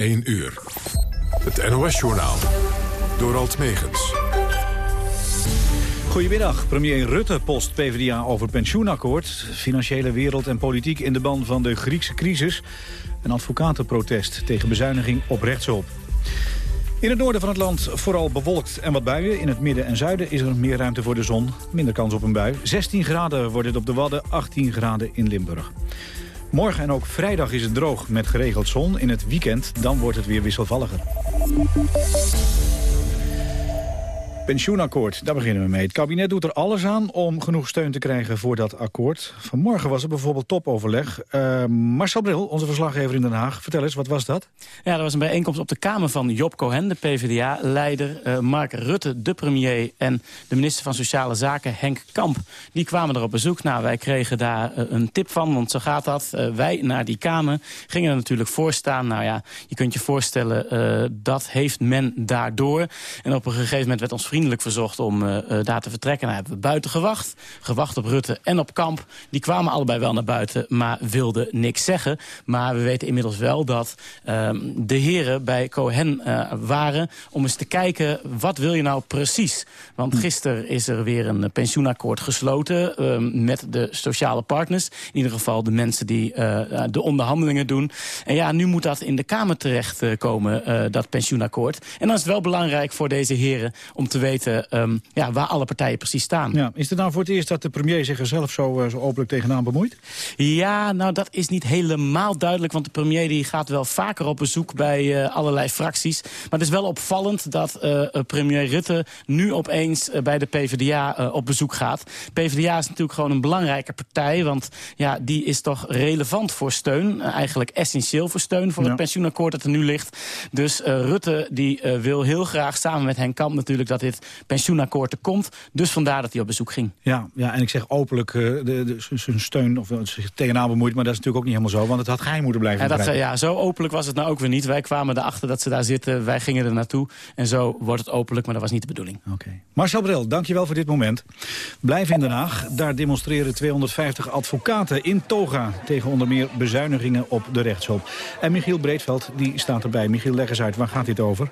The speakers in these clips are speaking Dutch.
1 uur. Het NOS-journaal. Door Alt Megens. Goedemiddag. Premier Rutte post PvdA over pensioenakkoord. Financiële wereld en politiek in de ban van de Griekse crisis. Een advocatenprotest tegen bezuiniging op rechtshulp. In het noorden van het land vooral bewolkt en wat buien. In het midden en zuiden is er meer ruimte voor de zon. Minder kans op een bui. 16 graden wordt het op de Wadden, 18 graden in Limburg. Morgen en ook vrijdag is het droog met geregeld zon. In het weekend dan wordt het weer wisselvalliger. Pensioenakkoord, daar beginnen we mee. Het kabinet doet er alles aan om genoeg steun te krijgen voor dat akkoord. Vanmorgen was er bijvoorbeeld topoverleg. Uh, Marcel Bril, onze verslaggever in Den Haag. Vertel eens, wat was dat? Ja, er was een bijeenkomst op de Kamer van Job Cohen, de PvdA-leider. Uh, Mark Rutte, de premier, en de minister van Sociale Zaken, Henk Kamp. Die kwamen er op bezoek. Nou, wij kregen daar uh, een tip van, want zo gaat dat. wij naar die Kamer gingen er natuurlijk voor staan. Nou ja, je kunt je voorstellen, dat heeft men daardoor. En op een gegeven moment werd ons vriend vriendelijk verzocht om uh, daar te vertrekken. Nou hebben we buiten gewacht. Gewacht op Rutte en op Kamp. Die kwamen allebei wel naar buiten, maar wilden niks zeggen. Maar we weten inmiddels wel dat uh, de heren bij Cohen uh, waren... om eens te kijken, wat wil je nou precies? Want hm. gisteren is er weer een pensioenakkoord gesloten... Ehm, met de sociale partners. In ieder geval de mensen die de onderhandelingen doen. En ja, nu moet dat in de Kamer terechtkomen, dat pensioenakkoord. En dan is het wel belangrijk voor deze heren om te weten um, ja, waar alle partijen precies staan. Ja, is het nou voor het eerst dat de premier zich er zelf zo, uh, zo openlijk tegenaan bemoeit? Ja, nou dat is niet helemaal duidelijk. Want de premier die gaat wel vaker op bezoek bij uh, allerlei fracties. Maar het is wel opvallend dat uh, premier Rutte nu opeens bij de PvdA op bezoek gaat. PvdA is natuurlijk gewoon een belangrijke partij. Want ja, die is toch relevant voor steun. eigenlijk essentieel voor steun voor ja. het pensioenakkoord dat er nu ligt. Dus Rutte die wil heel graag samen met Henk Kamp natuurlijk dat dit pensioenakkoord er komt. Dus vandaar dat hij op bezoek ging. Ja, ja en ik zeg openlijk uh, zijn steun of zich tegenaan bemoeid. Maar dat is natuurlijk ook niet helemaal zo, want het had geheim moeten blijven. Ja, dat, ja, zo openlijk was het nou ook weer niet. Wij kwamen erachter dat ze daar zitten, wij gingen er naartoe. En zo wordt het openlijk, maar dat was niet de bedoeling. Oké. Marcel Bril, dankjewel voor dit moment. Blijf in Den Haag. Daar demonstreren 250 advocaten in toga... tegen onder meer bezuinigingen op de rechtshulp. En Michiel Breedveld die staat erbij. Michiel, leg eens uit, waar gaat dit over?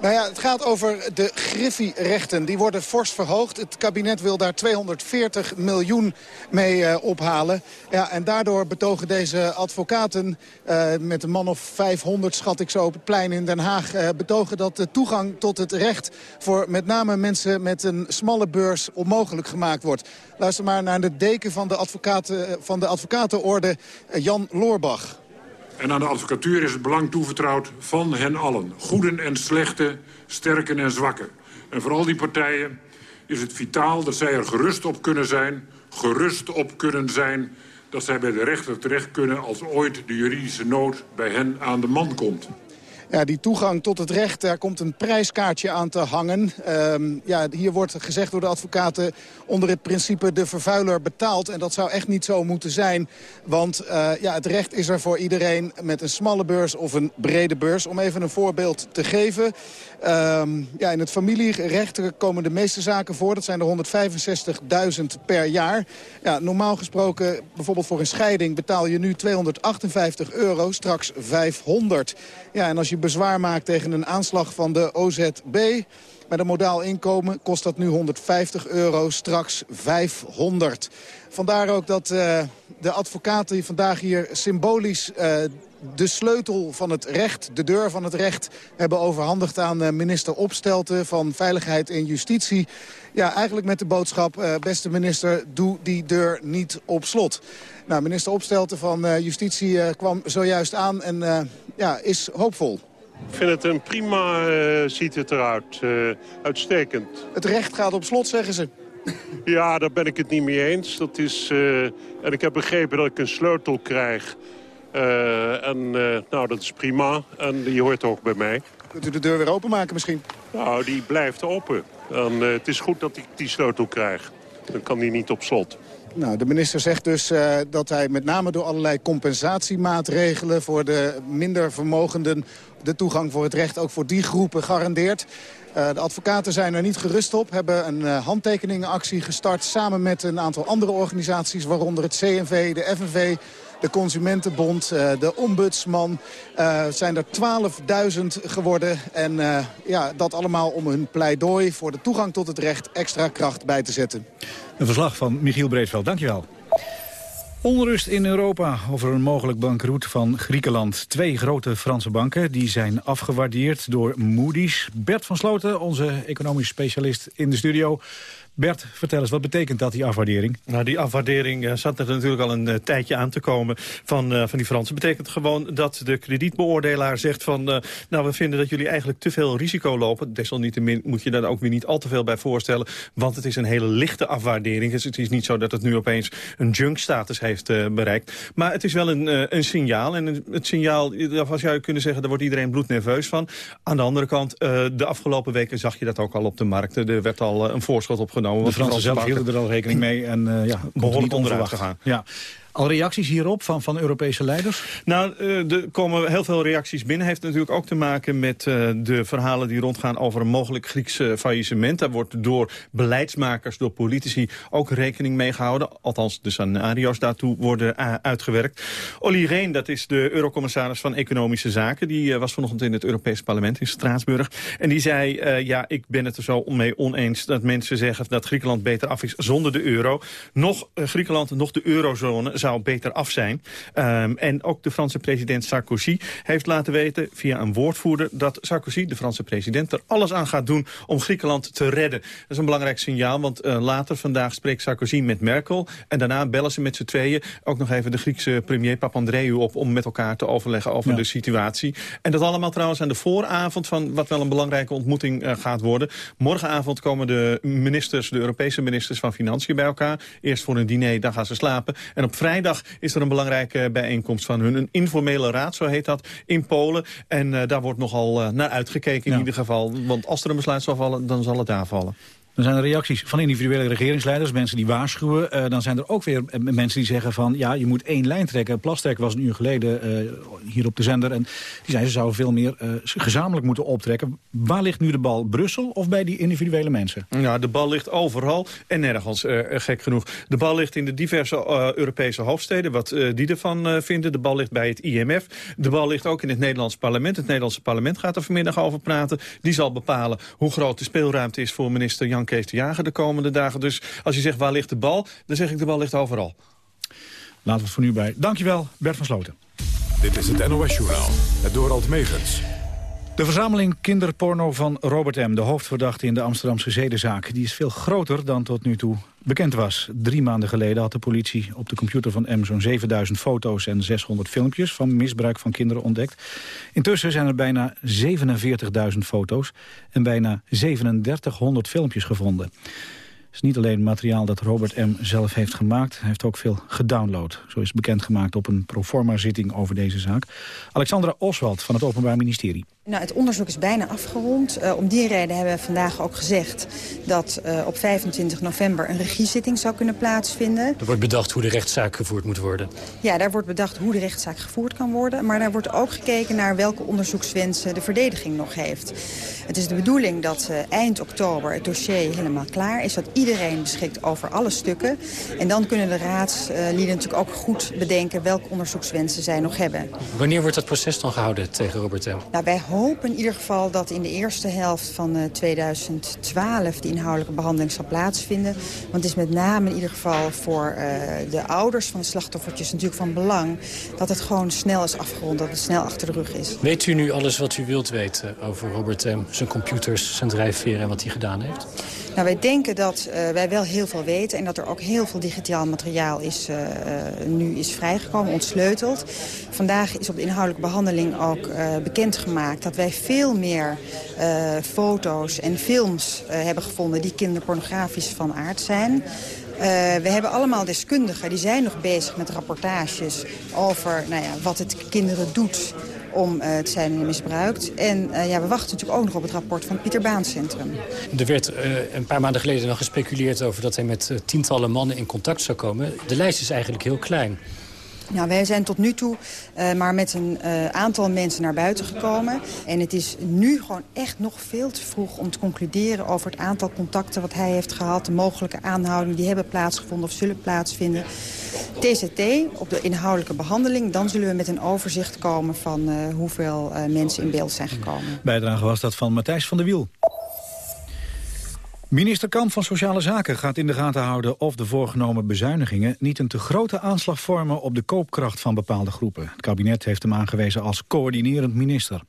Nou ja, het gaat over de griffierechten. Die worden fors verhoogd. Het kabinet wil daar 240 miljoen mee uh, ophalen. Ja, en daardoor betogen deze advocaten uh, met een man of 500, schat ik zo, op het plein in Den Haag... Uh, betogen dat de toegang tot het recht voor met name mensen met een smalle beurs onmogelijk gemaakt wordt. Luister maar naar de deken van de, advocaten, van de advocatenorde, Jan Loorbach. En aan de advocatuur is het belang toevertrouwd van hen allen. Goeden en slechten, sterken en zwakken. En voor al die partijen is het vitaal dat zij er gerust op kunnen zijn... gerust op kunnen zijn dat zij bij de rechter terecht kunnen... als ooit de juridische nood bij hen aan de man komt. Ja, die toegang tot het recht, daar komt een prijskaartje aan te hangen. Um, ja, hier wordt gezegd door de advocaten onder het principe de vervuiler betaalt. En dat zou echt niet zo moeten zijn. Want uh, ja, het recht is er voor iedereen met een smalle beurs of een brede beurs. Om even een voorbeeld te geven. Um, ja, in het familierecht komen de meeste zaken voor. Dat zijn er 165.000 per jaar. Ja, normaal gesproken, bijvoorbeeld voor een scheiding... betaal je nu 258 euro, straks 500. Ja, en als je bezwaar maakt tegen een aanslag van de OZB... Met een modaal inkomen kost dat nu 150 euro, straks 500. Vandaar ook dat uh, de advocaten vandaag hier symbolisch uh, de sleutel van het recht, de deur van het recht... hebben overhandigd aan uh, minister Opstelten van Veiligheid en Justitie. Ja, eigenlijk met de boodschap, beste minister, doe die deur niet op slot. Nou, minister Opstelten van Justitie kwam zojuist aan en ja, is hoopvol. Ik vind het een prima, uh, ziet het eruit. Uh, uitstekend. Het recht gaat op slot, zeggen ze. Ja, daar ben ik het niet mee eens. Dat is, uh, en ik heb begrepen dat ik een sleutel krijg. En nou, dat is prima. En die hoort ook bij mij. Kunt u de deur weer openmaken misschien? Nou, die blijft open. En, het is goed dat ik die sleutel krijg. Dan kan die niet op slot. Nou, de minister zegt dus uh, dat hij met name door allerlei compensatiemaatregelen... voor de minder vermogenden de toegang voor het recht ook voor die groepen garandeert. Uh, de advocaten zijn er niet gerust op, hebben een uh, handtekeningenactie gestart... samen met een aantal andere organisaties, waaronder het CNV, de FNV, de Consumentenbond, de ombudsman. zijn er 12.000 geworden. En ja, dat allemaal om hun pleidooi voor de toegang tot het recht extra kracht bij te zetten. Een verslag van Michiel Breedveld. Dankjewel. Onrust in Europa over een mogelijk bankroet van Griekenland. Twee grote Franse banken die zijn afgewaardeerd door Moody's. Bert van Sloten, onze economisch specialist in de studio. Bert, vertel eens, wat betekent dat, die afwaardering? Nou, die afwaardering uh, zat er natuurlijk al een uh, tijdje aan te komen van, uh, van die Fransen. betekent gewoon dat de kredietbeoordelaar zegt van... nou, we vinden dat jullie eigenlijk te veel risico lopen. Desalniettemin moet je daar ook weer niet al te veel bij voorstellen. Want het is een hele lichte afwaardering. Dus het is niet zo dat het nu opeens een junk-status heeft bereikt. Maar het is wel een, een signaal. En het signaal, daar zou je kunnen zeggen, daar wordt iedereen bloednerveus van. Aan de andere kant, de afgelopen weken zag je dat ook al op de markt. Er werd al een voorschot opgenomen de Fransen zelf hielden er al rekening mee. En uh, ja, behoorlijk onderuit gegaan. Ja. Al reacties hierop van, van Europese leiders? Nou, uh, er komen heel veel reacties binnen. Heeft natuurlijk ook te maken met uh, de verhalen die rondgaan over een mogelijk Grieks faillissement. Daar wordt door beleidsmakers, door politici ook rekening mee gehouden. Althans, de scenario's daartoe worden uitgewerkt. Olly Rehn, dat is de eurocommissaris van Economische Zaken. Die was vanochtend in het Europees Parlement in Straatsburg. En die zei, ja, ik ben het er zo mee oneens dat mensen zeggen dat Griekenland beter af is zonder de euro. Nog Griekenland, nog de eurozone zou beter af zijn. Um, en ook de Franse president Sarkozy heeft laten weten via een woordvoerder... dat Sarkozy, de Franse president, er alles aan gaat doen om Griekenland te redden. Dat is een belangrijk signaal, want uh, later vandaag spreekt Sarkozy met Merkel... en daarna bellen ze met z'n tweeën ook nog even de Griekse premier Papandreou op... om met elkaar te overleggen over ja. de situatie. En dat allemaal trouwens aan de vooravond van wat wel een belangrijke ontmoeting uh, gaat worden. Morgenavond komen de ministers, de Europese ministers van Financiën bij elkaar. Eerst voor een diner, dan gaan ze slapen. En op vrijdag vrijdag is er een belangrijke bijeenkomst van hun. Een informele raad, zo heet dat, in Polen. En uh, daar wordt nogal uh, naar uitgekeken in ja. ieder geval. Want als er een besluit zal vallen, dan zal het daar vallen. Dan zijn er reacties van individuele regeringsleiders, mensen die waarschuwen. Uh, dan zijn er ook weer mensen die zeggen van... ja, je moet één lijn trekken. Plasterk was een uur geleden uh, hier op de zender... en die zei ze zouden veel meer gezamenlijk moeten optrekken. Waar ligt nu de bal? Brussel of bij die individuele mensen? Ja, de bal ligt overal en nergens, gek genoeg. De bal ligt in de diverse Europese hoofdsteden, wat die ervan vinden. De bal ligt bij het IMF. De bal ligt ook in het Nederlands parlement. Het Nederlandse parlement gaat er vanmiddag over praten. Die zal bepalen hoe groot de speelruimte is voor minister Jan Kees de Jager de komende dagen. Dus als je zegt waar ligt de bal, dan zeg ik de bal ligt overal. Laten we het voor nu bij. Dankjewel, Bert van Sloten. Dit is het NOS Journaal, het Dorald Megens. De verzameling kinderporno van Robert M., de hoofdverdachte in de Amsterdamse zedenzaak... die is veel groter dan tot nu toe bekend was. Drie maanden geleden had de politie op de computer van M... zo'n 7000 foto's en 600 filmpjes van misbruik van kinderen ontdekt. Intussen zijn er bijna 47.000 foto's en bijna 3700 filmpjes gevonden. Het is niet alleen materiaal dat Robert M. zelf heeft gemaakt. Hij heeft ook veel gedownload. Zo is bekendgemaakt op een proforma-zitting over deze zaak. Alexandra Oswald van het Openbaar Ministerie. Nou, het onderzoek is bijna afgerond. Uh, om die reden hebben we vandaag ook gezegd dat uh, op 25 november een regiezitting zou kunnen plaatsvinden. Er wordt bedacht hoe de rechtszaak gevoerd moet worden. Ja, daar wordt bedacht hoe de rechtszaak gevoerd kan worden. Maar daar wordt ook gekeken naar welke onderzoekswensen de verdediging nog heeft. Het is de bedoeling dat uh, eind oktober het dossier helemaal klaar is. Dat iedereen beschikt over alle stukken. En dan kunnen de raadslieden natuurlijk ook goed bedenken welke onderzoekswensen zij nog hebben. Wanneer wordt dat proces dan gehouden tegen Robert M? Nou, wij hopen in ieder geval dat in de eerste helft van uh, 2012 die inhoudelijke behandeling zal plaatsvinden. Want het is met name in ieder geval voor uh, de ouders van de slachtoffertjes natuurlijk van belang dat het gewoon snel is afgerond, dat het snel achter de rug is. Weet u nu alles wat u wilt weten over Robert M., zijn computers, zijn drijfveren en wat hij gedaan heeft? Nou, wij denken dat uh, wij wel heel veel weten en dat er ook heel veel digitaal materiaal is, uh, nu is vrijgekomen, ontsleuteld. Vandaag is op de inhoudelijke behandeling ook uh, bekendgemaakt dat wij veel meer foto's en films hebben gevonden die kinderpornografisch van aard zijn. Uh, we hebben allemaal deskundigen, die zijn nog bezig met rapportages over nou ja, wat het kinderen doet om uh, te zijn misbruikt. En ja, we wachten natuurlijk ook nog op het rapport van het Pieter Baan Centrum. Er werd een paar maanden geleden nog gespeculeerd over dat hij met tientallen mannen in contact zou komen. De lijst is eigenlijk heel klein. Nou, wij zijn tot nu toe uh, maar met een uh, aantal mensen naar buiten gekomen. En het is nu gewoon echt nog veel te vroeg om te concluderen over het aantal contacten wat hij heeft gehad. De mogelijke aanhoudingen die hebben plaatsgevonden of zullen plaatsvinden. TCT op de inhoudelijke behandeling. Dan zullen we met een overzicht komen van uh, hoeveel mensen in beeld zijn gekomen. Bijdrage was dat van Matthijs van der Wiel. Minister Kamp van Sociale Zaken gaat in de gaten houden of de voorgenomen bezuinigingen niet een te grote aanslag vormen op de koopkracht van bepaalde groepen. Het kabinet heeft hem aangewezen als coördinerend minister.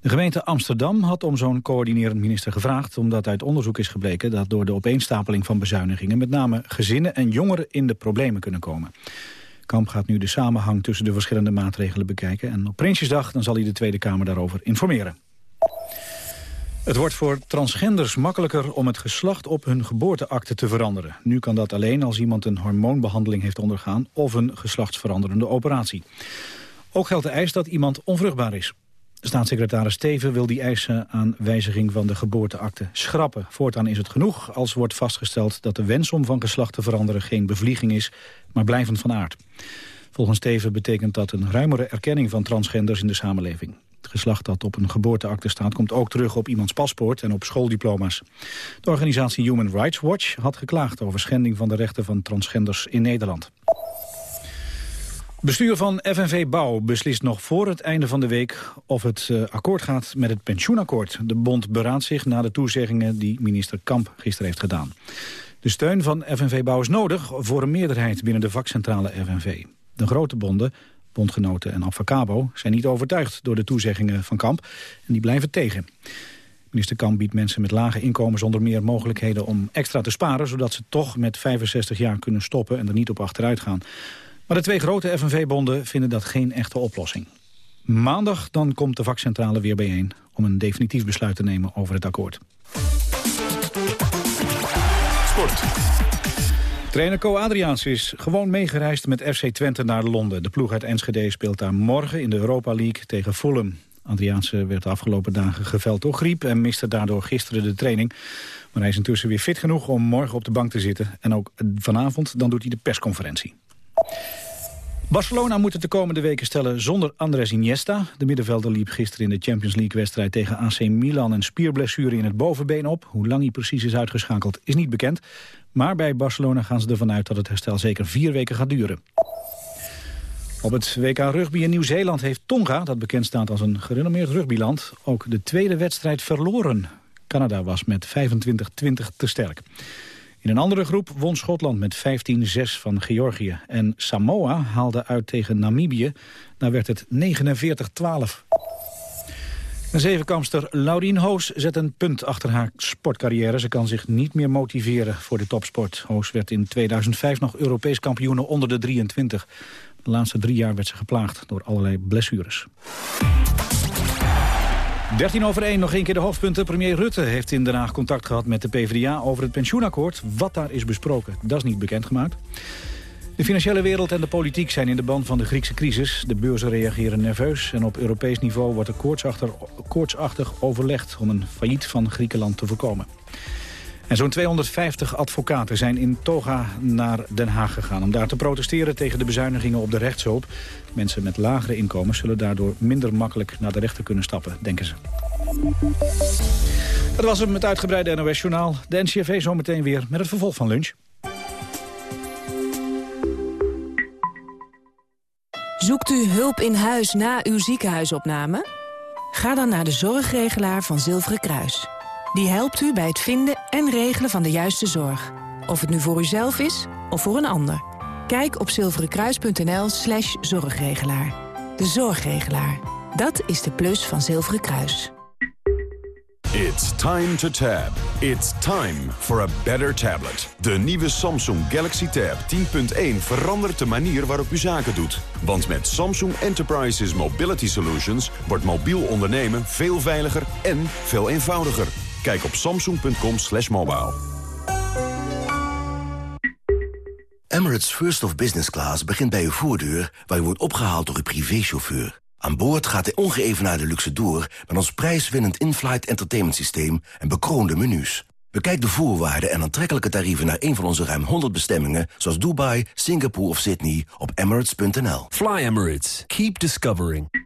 De gemeente Amsterdam had om zo'n coördinerend minister gevraagd... omdat uit onderzoek is gebleken dat door de opeenstapeling van bezuinigingen... met name gezinnen en jongeren in de problemen kunnen komen. Kamp gaat nu de samenhang tussen de verschillende maatregelen bekijken... en op Prinsjesdag dan zal hij de Tweede Kamer daarover informeren. Het wordt voor transgenders makkelijker om het geslacht op hun geboorteakte te veranderen. Nu kan dat alleen als iemand een hormoonbehandeling heeft ondergaan of een geslachtsveranderende operatie. Ook geldt de eis dat iemand onvruchtbaar is. Staatssecretaris Steven wil die eisen aan wijziging van de geboorteakte schrappen. Voortaan is het genoeg als wordt vastgesteld dat de wens om van geslacht te veranderen geen bevlieging is, maar blijvend van aard. Volgens Steven betekent dat een ruimere erkenning van transgenders in de samenleving. Geslacht dat op een geboorteakte staat komt ook terug op iemands paspoort en op schooldiploma's. De organisatie Human Rights Watch had geklaagd over schending van de rechten van transgenders in Nederland. Bestuur van FNV Bouw beslist nog voor het einde van de week of het uh, akkoord gaat met het pensioenakkoord. De bond beraadt zich na de toezeggingen die minister Kamp gisteren heeft gedaan. De steun van FNV Bouw is nodig voor een meerderheid binnen de vakcentrale FNV. De grote bonden Bondgenoten en Avacabo zijn niet overtuigd door de toezeggingen van Kamp en die blijven tegen. Minister Kamp biedt mensen met lage inkomens onder meer mogelijkheden om extra te sparen, zodat ze toch met 65 jaar kunnen stoppen en er niet op achteruit gaan. Maar de twee grote FNV-bonden vinden dat geen echte oplossing. Maandag dan komt de vakcentrale weer bijeen om een definitief besluit te nemen over het akkoord. Sport. Trainer Co Adriaans is gewoon meegereisd met FC Twente naar Londen. De ploeg uit Enschede speelt daar morgen in de Europa League tegen Fulham. Adriaanse werd de afgelopen dagen geveld door griep... en miste daardoor gisteren de training. Maar hij is intussen weer fit genoeg om morgen op de bank te zitten. En ook vanavond dan doet hij de persconferentie. Barcelona moet het de komende weken stellen zonder Andres Iniesta. De middenvelder liep gisteren in de Champions League-wedstrijd tegen AC Milan... een spierblessure in het bovenbeen op. Hoe lang hij precies is uitgeschakeld is niet bekend. Maar bij Barcelona gaan ze ervan uit dat het herstel zeker vier weken gaat duren. Op het WK Rugby in Nieuw-Zeeland heeft Tonga, dat bekend staat als een gerenommeerd rugbyland, ook de tweede wedstrijd verloren. Canada was met 25-20 te sterk. In een andere groep won Schotland met 15-6 van Georgië. En Samoa haalde uit tegen Namibië. Daar werd het 49-12. Een zevenkamster Laurien Hoos zet een punt achter haar sportcarrière. Ze kan zich niet meer motiveren voor de topsport. Hoos werd in 2005 nog Europees kampioene onder de 23. De laatste drie jaar werd ze geplaagd door allerlei blessures. 13 over 1, nog één keer de hoofdpunten. Premier Rutte heeft in Den Haag contact gehad met de PvdA over het pensioenakkoord. Wat daar is besproken, dat is niet bekendgemaakt. De financiële wereld en de politiek zijn in de band van de Griekse crisis. De beurzen reageren nerveus en op Europees niveau wordt er koortsachtig overlegd... om een failliet van Griekenland te voorkomen. En zo'n 250 advocaten zijn in toga naar Den Haag gegaan... om daar te protesteren tegen de bezuinigingen op de rechtshulp. Mensen met lagere inkomens zullen daardoor minder makkelijk naar de rechter kunnen stappen, denken ze. Dat was het met uitgebreide NOS-journaal. De NCRV zometeen weer met het vervolg van lunch. Zoekt u hulp in huis na uw ziekenhuisopname? Ga dan naar de zorgregelaar van Zilveren Kruis. Die helpt u bij het vinden en regelen van de juiste zorg. Of het nu voor uzelf is of voor een ander. Kijk op zilverenkruis.nl slash zorgregelaar. De zorgregelaar. Dat is de plus van Zilveren Kruis. It's time to tab. It's time for a better tablet. De nieuwe Samsung Galaxy Tab 10.1 verandert de manier waarop u zaken doet. Want met Samsung Enterprises Mobility Solutions wordt mobiel ondernemen veel veiliger en veel eenvoudiger. Kijk op samsung.com slash mobile. Emirates First of Business Class begint bij uw voordeur... waar u wordt opgehaald door uw privéchauffeur. Aan boord gaat de ongeëvenaarde luxe door... met ons prijswinnend in-flight entertainment systeem en bekroonde menus. Bekijk de voorwaarden en aantrekkelijke tarieven naar een van onze ruim 100 bestemmingen... zoals Dubai, Singapore of Sydney op emirates.nl. Fly Emirates. Keep discovering.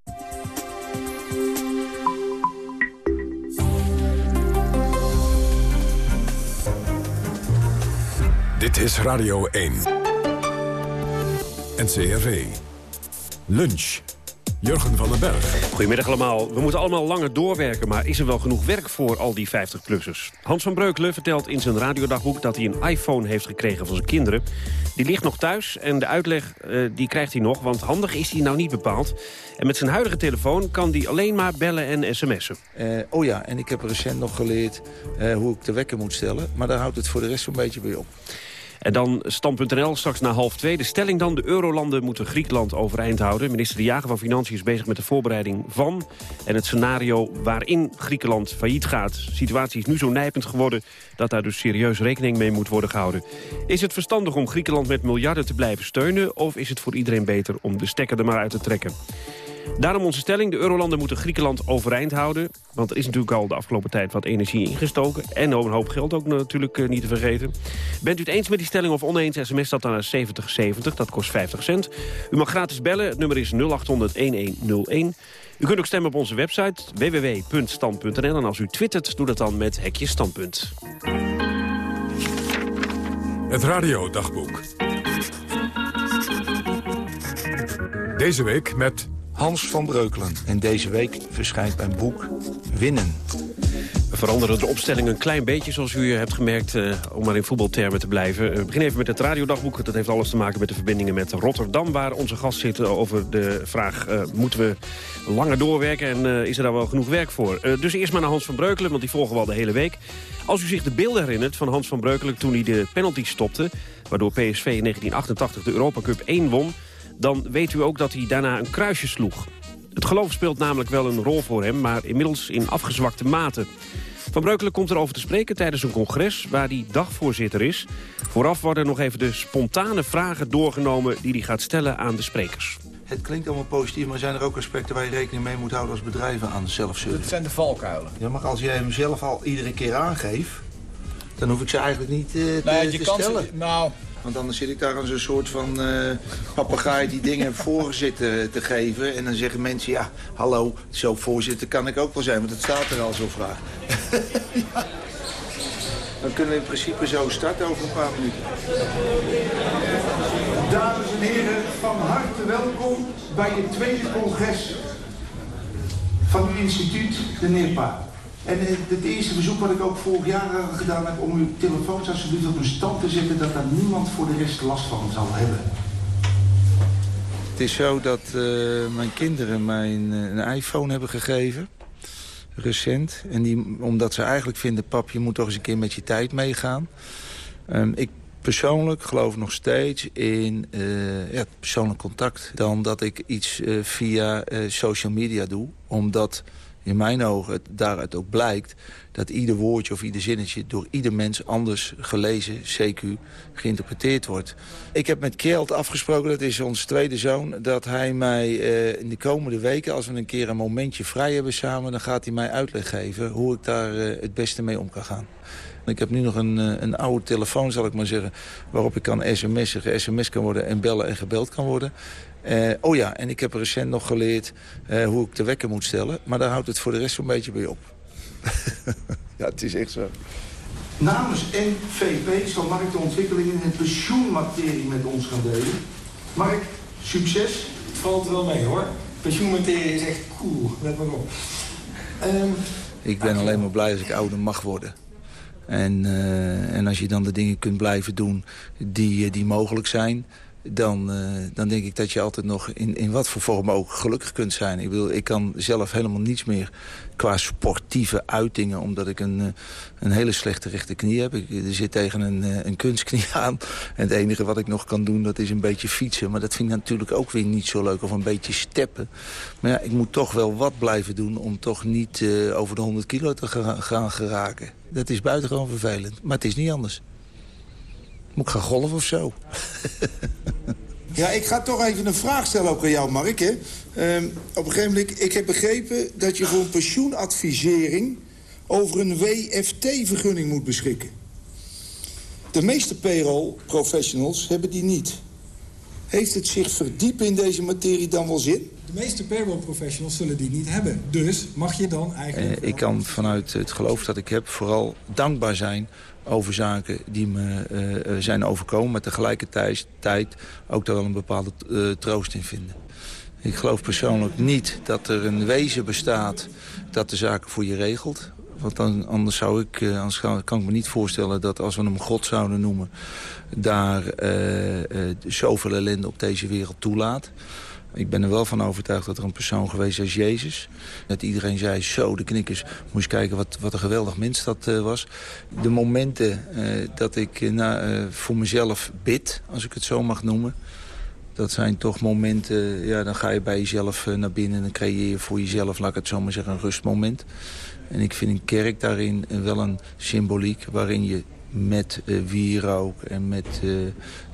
Dit is Radio 1. NCRV. Lunch. Jurgen van den Berg. Goedemiddag allemaal. We moeten allemaal langer doorwerken, maar is er wel genoeg werk voor al die 50-plussers? Hans van Breukelen vertelt in zijn radiodagboek dat hij een iPhone heeft gekregen van zijn kinderen. Die ligt nog thuis en de uitleg uh, die krijgt hij nog, want handig is hij nou niet bepaald. En met zijn huidige telefoon kan hij alleen maar bellen en sms'en. Uh, oh ja, en ik heb recent nog geleerd uh, hoe ik de wekker moet stellen, maar daar houdt het voor de rest zo'n beetje bij op. En dan stand.nl straks na half twee. De stelling dan, de eurolanden moeten Griekenland overeind houden. Minister De Jager van Financiën is bezig met de voorbereiding van... en het scenario waarin Griekenland failliet gaat. De situatie is nu zo nijpend geworden dat daar dus serieus rekening mee moet worden gehouden. Is het verstandig om Griekenland met miljarden te blijven steunen... of is het voor iedereen beter om de stekker er maar uit te trekken? Daarom onze stelling, de eurolanden moeten Griekenland overeind houden. Want er is natuurlijk al de afgelopen tijd wat energie ingestoken. En een hoop geld ook natuurlijk uh, niet te vergeten. Bent u het eens met die stelling of oneens, sms dat dan naar 7070. Dat kost 50 cent. U mag gratis bellen, het nummer is 0800-1101. U kunt ook stemmen op onze website www.stand.nl. En als u twittert, doe dat dan met hekje standpunt. Het radiodagboek. Deze week met Hans van Breukelen. En deze week verschijnt mijn boek Winnen. We veranderen de opstelling een klein beetje, zoals u hebt gemerkt... Uh, om maar in voetbaltermen te blijven. We beginnen even met het radiodagboek. Dat heeft alles te maken met de verbindingen met Rotterdam... waar onze gast zit over de vraag... Moeten we langer doorwerken en is er daar wel genoeg werk voor? dus eerst maar naar Hans van Breukelen, want die volgen we al de hele week. Als u zich de beelden herinnert van Hans van Breukelen... toen hij de penalty stopte... waardoor PSV in 1988 de Europa Cup 1 won dan weet u ook dat hij daarna een kruisje sloeg. Het geloof speelt namelijk wel een rol voor hem, maar inmiddels in afgezwakte mate. Van Breukelen komt erover te spreken tijdens een congres waar hij dagvoorzitter is. Vooraf worden nog even de spontane vragen doorgenomen die hij gaat stellen aan de sprekers. Het klinkt allemaal positief, maar zijn er ook aspecten waar je rekening mee moet houden als bedrijven aan zelfservice? Dat zijn de valkuilen. Ja, maar als jij hem zelf al iedere keer aangeeft, dan hoef ik ze eigenlijk niet uh, te, nee, je te kan stellen. Ze, nou, want anders zit ik daar als een soort van uh, papegaai die dingen voorzitten te geven. En dan zeggen mensen, ja, hallo, zo voorzitter kan ik ook wel zijn. Want het staat er al zo vraag. ja. Dan kunnen we in principe zo starten over een paar minuten. Dames en heren, van harte welkom bij het tweede congres van uw instituut, de NERPA. En het eerste verzoek wat ik ook vorig jaar gedaan heb... om uw telefoons alsjeblieft op een stand te zetten... dat daar niemand voor de rest last van zal hebben. Het is zo dat uh, mijn kinderen mij een, iPhone hebben gegeven. Recent. En die, omdat ze eigenlijk vinden... pap, je moet toch eens een keer met je tijd meegaan. Um, ik persoonlijk geloof nog steeds in uh, ja, persoonlijk contact... dan dat ik iets via social media doe. Omdat in mijn ogen het daaruit ook blijkt... dat ieder woordje of ieder zinnetje door ieder mens anders gelezen, CQ, geïnterpreteerd wordt. Ik heb met Kjeld afgesproken, dat is ons tweede zoon... dat hij mij uh, in de komende weken, als we een keer een momentje vrij hebben samen... dan gaat hij mij uitleg geven hoe ik daar uh, het beste mee om kan gaan. Ik heb nu nog een, een oude telefoon, zal ik maar zeggen... waarop ik kan sms'en, ge-sms kan worden en bellen en gebeld kan worden. Uh, oh ja, en ik heb recent nog geleerd uh, hoe ik de wekker moet stellen. Maar daar houdt het voor de rest zo'n beetje bij op. ja, het is echt zo. Namens NVP zal Mark de ontwikkeling in het pensioenmaterie met ons gaan delen. Mark, succes. Het valt wel mee hoor. Pensioenmaterie is echt cool, let maar op. Um, ik ben alleen maar blij als ik ouder mag worden. En, uh, en als je dan de dingen kunt blijven doen die, die mogelijk zijn... dan, eh, dan denk ik dat je altijd nog in, in wat voor vorm ook gelukkig kunt zijn. Ik, bedoel, ik kan zelf helemaal niets meer qua sportieve uitingen... omdat ik een, eh, een hele slechte rechterknie heb. Ik zit tegen een, eh, een kunstknie aan. En het enige wat ik nog kan doen, dat is een beetje fietsen. Maar dat vind ik natuurlijk ook weer niet zo leuk. Of een beetje steppen. Maar ja, ik moet toch wel wat blijven doen... om toch niet over de 100 kilo te gaan geraken. Dat is buitengewoon vervelend. Maar het is niet anders. Moet ik gaan golven of zo? Ja, ik ga toch even een vraag stellen ook aan jou, Mark. Hè? Um, op een gegeven moment, ik heb begrepen dat je voor een pensioenadvisering... over een WFT-vergunning moet beschikken. De meeste payroll professionals hebben die niet. Heeft het zich verdiepen in deze materie dan wel zin? De meeste payroll professionals zullen die niet hebben. Dus mag je dan eigenlijk... Eh, ik kan vanuit het geloof dat ik heb vooral dankbaar zijn over zaken die me uh, zijn overkomen... maar tegelijkertijd ook daar wel een bepaalde uh, troost in vinden. Ik geloof persoonlijk niet dat er een wezen bestaat dat de zaken voor je regelt. Want anders, zou ik, anders kan ik me niet voorstellen dat als we hem God zouden noemen... daar zoveel ellende op deze wereld toelaat. Ik ben er wel van overtuigd dat er een persoon geweest is als Jezus. Dat iedereen zei, zo, de knikkers, moest kijken wat, wat een geweldig mens dat uh, was. De momenten uh, dat ik uh, voor mezelf bid, als ik het zo mag noemen... dat zijn toch momenten, ja, dan ga je bij jezelf naar binnen... en dan creëer je voor jezelf, laat ik het zo maar zeggen, een rustmoment. En ik vind een kerk daarin wel een symboliek... waarin je met wierook en met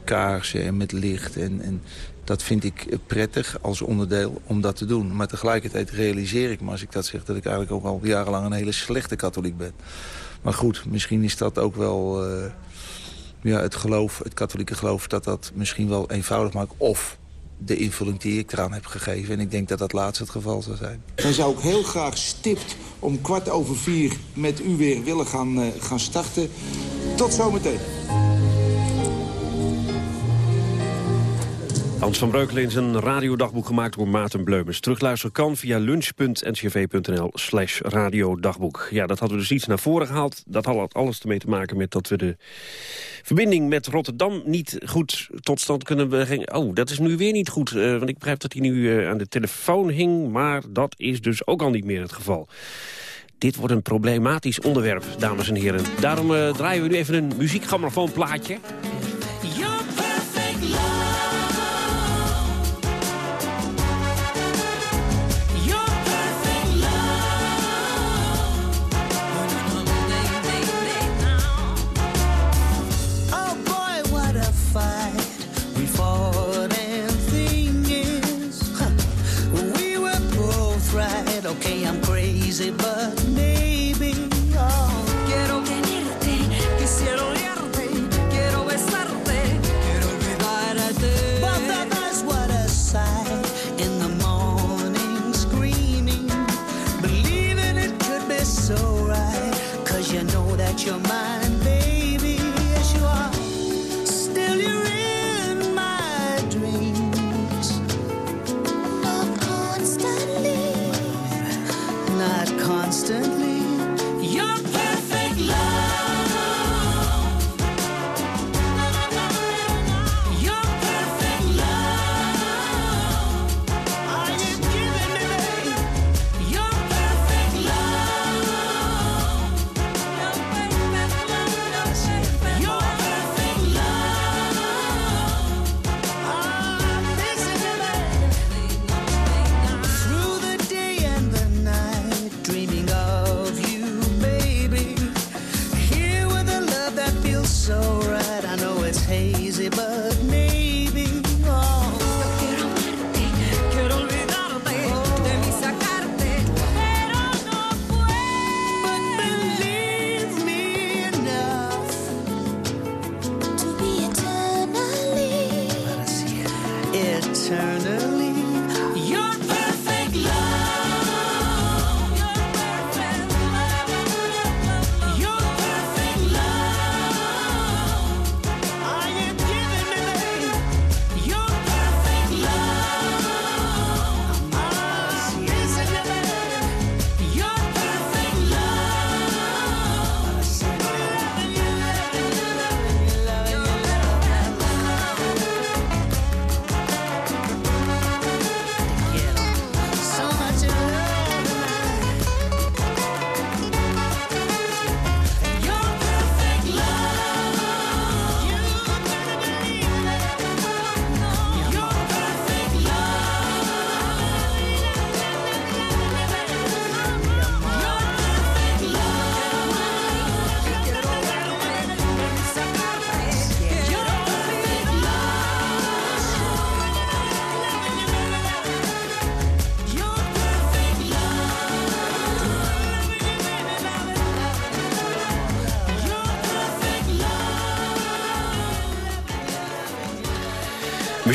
kaarsen en met licht en, en dat vind ik prettig als onderdeel om dat te doen. Maar tegelijkertijd realiseer ik me, als ik dat zeg... dat ik eigenlijk ook al jarenlang een hele slechte katholiek ben. Maar goed, misschien is dat ook wel... Uh, ja, het geloof, het katholieke geloof, dat dat misschien wel eenvoudig maakt. Of de invulling die ik eraan heb gegeven. En ik denk dat dat laatste het geval zou zijn. Dan zou ik heel graag stipt om kwart over vier met u weer willen gaan, uh, gaan starten. Tot zometeen. Hans van Breukelen in zijn radiodagboek gemaakt door Maarten Bleumers. Terugluisteren kan via lunch.ncv.nl slash radiodagboek. Ja, dat hadden we dus iets naar voren gehaald. Dat had alles ermee te maken met dat we de verbinding met Rotterdam niet goed tot stand kunnen brengen. Oh, dat is nu weer niet goed, uh, want ik begrijp dat hij nu uh, aan de telefoon hing. Maar dat is dus ook al niet meer het geval. Dit wordt een problematisch onderwerp, dames en heren. Daarom uh, draaien we nu even een muziekgrammofoonplaatje. easy, but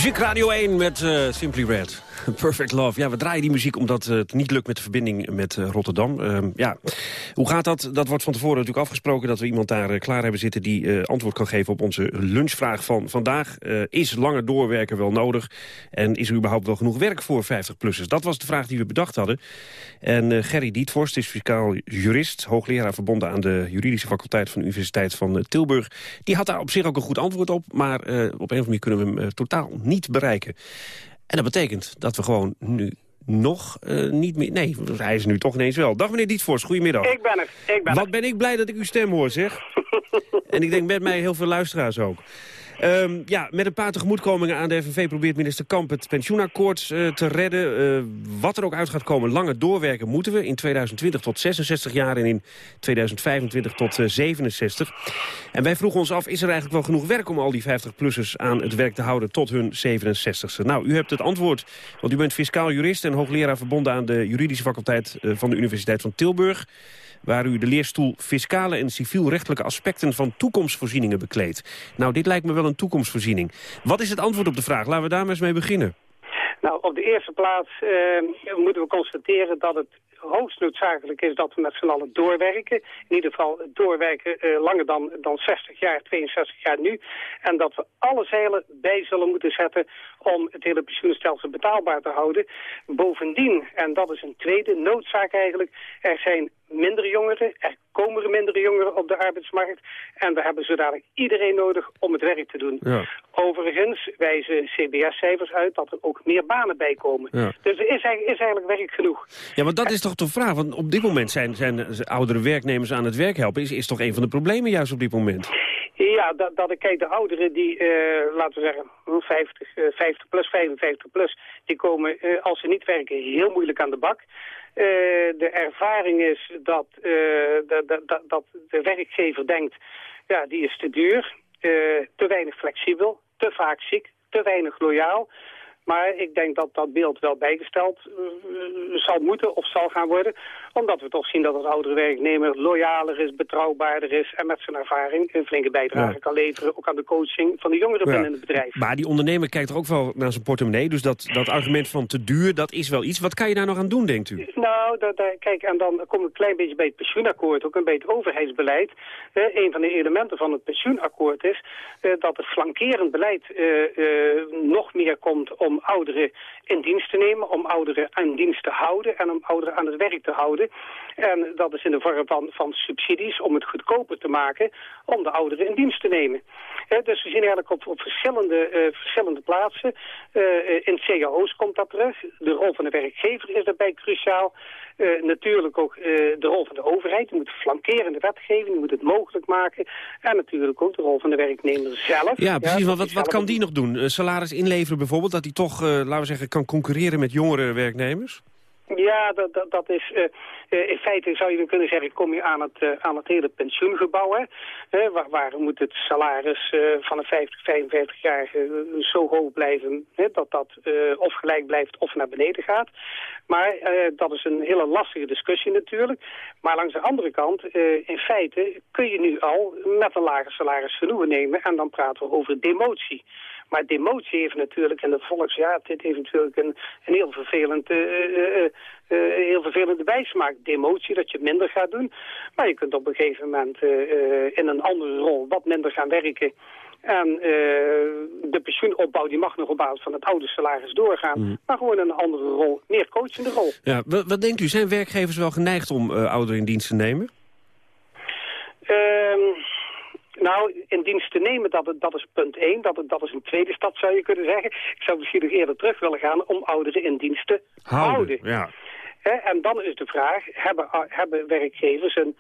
Muziek Radio 1 met uh, Simply Red. Perfect Love. Ja, we draaien die muziek omdat het niet lukt met de verbinding met uh, Rotterdam. Ehm, ja, hoe gaat dat? Dat wordt van tevoren natuurlijk afgesproken... dat we iemand daar klaar hebben zitten die antwoord kan geven op onze lunchvraag van vandaag. is langer doorwerken wel nodig? En is er überhaupt wel genoeg werk voor 50-plussers? Dat was de vraag die we bedacht hadden. En Gerry Dietvorst is fiscaal jurist, hoogleraar verbonden aan de juridische faculteit van de Universiteit van Tilburg. Die had daar op zich ook een goed antwoord op, maar op een of andere manier kunnen we hem totaal niet bereiken. En dat betekent dat we gewoon nu nog uh, niet meer... Nee, hij is nu toch ineens wel. Dag meneer Dietvoors, goedemiddag. Ik ben er, ik ben Wat ben ik blij dat ik uw stem hoor, zeg. en ik denk met mij heel veel luisteraars ook. Um, ja, met een paar tegemoetkomingen aan de FNV probeert minister Kamp het pensioenakkoord uh, te redden. Uh, wat er ook uit gaat komen, langer doorwerken moeten we. In 2020 tot 66 jaar en in 2025 tot uh, 67. En wij vroegen ons af, is er eigenlijk wel genoeg werk om al die 50-plussers aan het werk te houden tot hun 67ste? Nou, u hebt het antwoord, want u bent fiscaal jurist en hoogleraar verbonden aan de juridische faculteit eh, van de Universiteit van Tilburg waar u de leerstoel fiscale en civielrechtelijke aspecten van toekomstvoorzieningen bekleedt. Nou, dit lijkt me wel een toekomstvoorziening. Wat is het antwoord op de vraag? Laten we daar maar eens mee beginnen. Nou, op de eerste plaats uh, moeten we constateren dat het hoogst noodzakelijk is dat we met z'n allen doorwerken. In ieder geval doorwerken uh, langer dan, dan 60 jaar, 62 jaar nu. En dat we alle zeilen bij zullen moeten zetten om het hele pensioenstelsel betaalbaar te houden. Bovendien, en dat is een tweede noodzaak eigenlijk, er zijn minder jongeren, er komen er minder jongeren op de arbeidsmarkt. En we hebben zodanig iedereen nodig om het werk te doen. Ja. Overigens wijzen CBS-cijfers uit dat er ook meer banen bij komen. Ja. Dus er is, is, eigenlijk werk genoeg. Ja, maar dat is toch de vraag? Want op dit moment zijn, zijn oudere werknemers aan het werk helpen. Is, is toch een van de problemen juist op dit moment? Ja, dat, dat kijk, de ouderen die, uh, laten we zeggen, 50, uh, 50 plus, 55 plus, die komen, uh, als ze niet werken, heel moeilijk aan de bak. De ervaring is dat, dat, dat, dat, de werkgever denkt, ja, die is te duur, te weinig flexibel, te vaak ziek, te weinig loyaal. Maar ik denk dat dat beeld wel bijgesteld uh, zal moeten of zal gaan worden. Omdat we toch zien dat het oudere werknemer loyaler is, betrouwbaarder is... en met zijn ervaring een flinke bijdrage kan leveren... ook aan de coaching van de jongeren binnen het bedrijf. Maar die ondernemer kijkt er ook wel naar zijn portemonnee. Dus dat, dat argument van te duur, dat is wel iets. Wat kan je daar nog aan doen, denkt u? Nou, dat, dat, kijk, en dan kom ik een klein beetje bij het pensioenakkoord... ook een beetje het overheidsbeleid. Eh, een van de elementen van het pensioenakkoord is... Eh, dat het flankerend beleid nog meer komt om om ouderen in dienst te nemen, om ouderen aan dienst te houden en om ouderen aan het werk te houden. En dat is in de vorm van, van subsidies om het goedkoper te maken om de ouderen in dienst te nemen. dus we zien eigenlijk op, op verschillende, uh, verschillende plaatsen. Uh, in cao's komt dat terug. De rol van de werkgever is daarbij cruciaal. Uh, natuurlijk ook de rol van de overheid. Die moet flankerende wetgeving, die moet het mogelijk maken. En natuurlijk ook de rol van de werknemer zelf. Ja, precies. Ja, wat, wat kan die nog doen? Salaris inleveren bijvoorbeeld? Dat hij toch, laten we zeggen, kan concurreren met jongere werknemers? Ja, dat, dat, dat is... Uh, in feite zou je kunnen zeggen, kom je aan het, aan het hele pensioengebouw. Hè, waar, waar moet het salaris van een 50, 55 jaar zo hoog blijven... Hè, dat dat of gelijk blijft of naar beneden gaat. Maar dat is een hele lastige discussie natuurlijk. Maar langs de andere kant, in feite kun je nu al met een lager salaris genoegen nemen... en dan praten we over demotie. Maar demotie heeft natuurlijk, en de volksjaar, dit heeft natuurlijk een, een heel, vervelend, uh, uh, uh, heel vervelende bijsmaak. Demotie, dat je minder gaat doen. Maar je kunt op een gegeven moment in een andere rol wat minder gaan werken. En uh, de pensioenopbouw die mag nog op basis van het oude salaris doorgaan. Mm. Maar gewoon een andere rol, meer coachende rol. Ja, wat, wat denkt u, zijn werkgevers wel geneigd om uh, ouderen in dienst te nemen? Ehm nou, in dienst te nemen, dat, dat is punt 1. Dat, dat is een tweede stap, zou je kunnen zeggen. Ik zou misschien nog eerder terug willen gaan om ouderen in dienst te houden. houden. Ja. en dan is de vraag, hebben, hebben werkgevers een,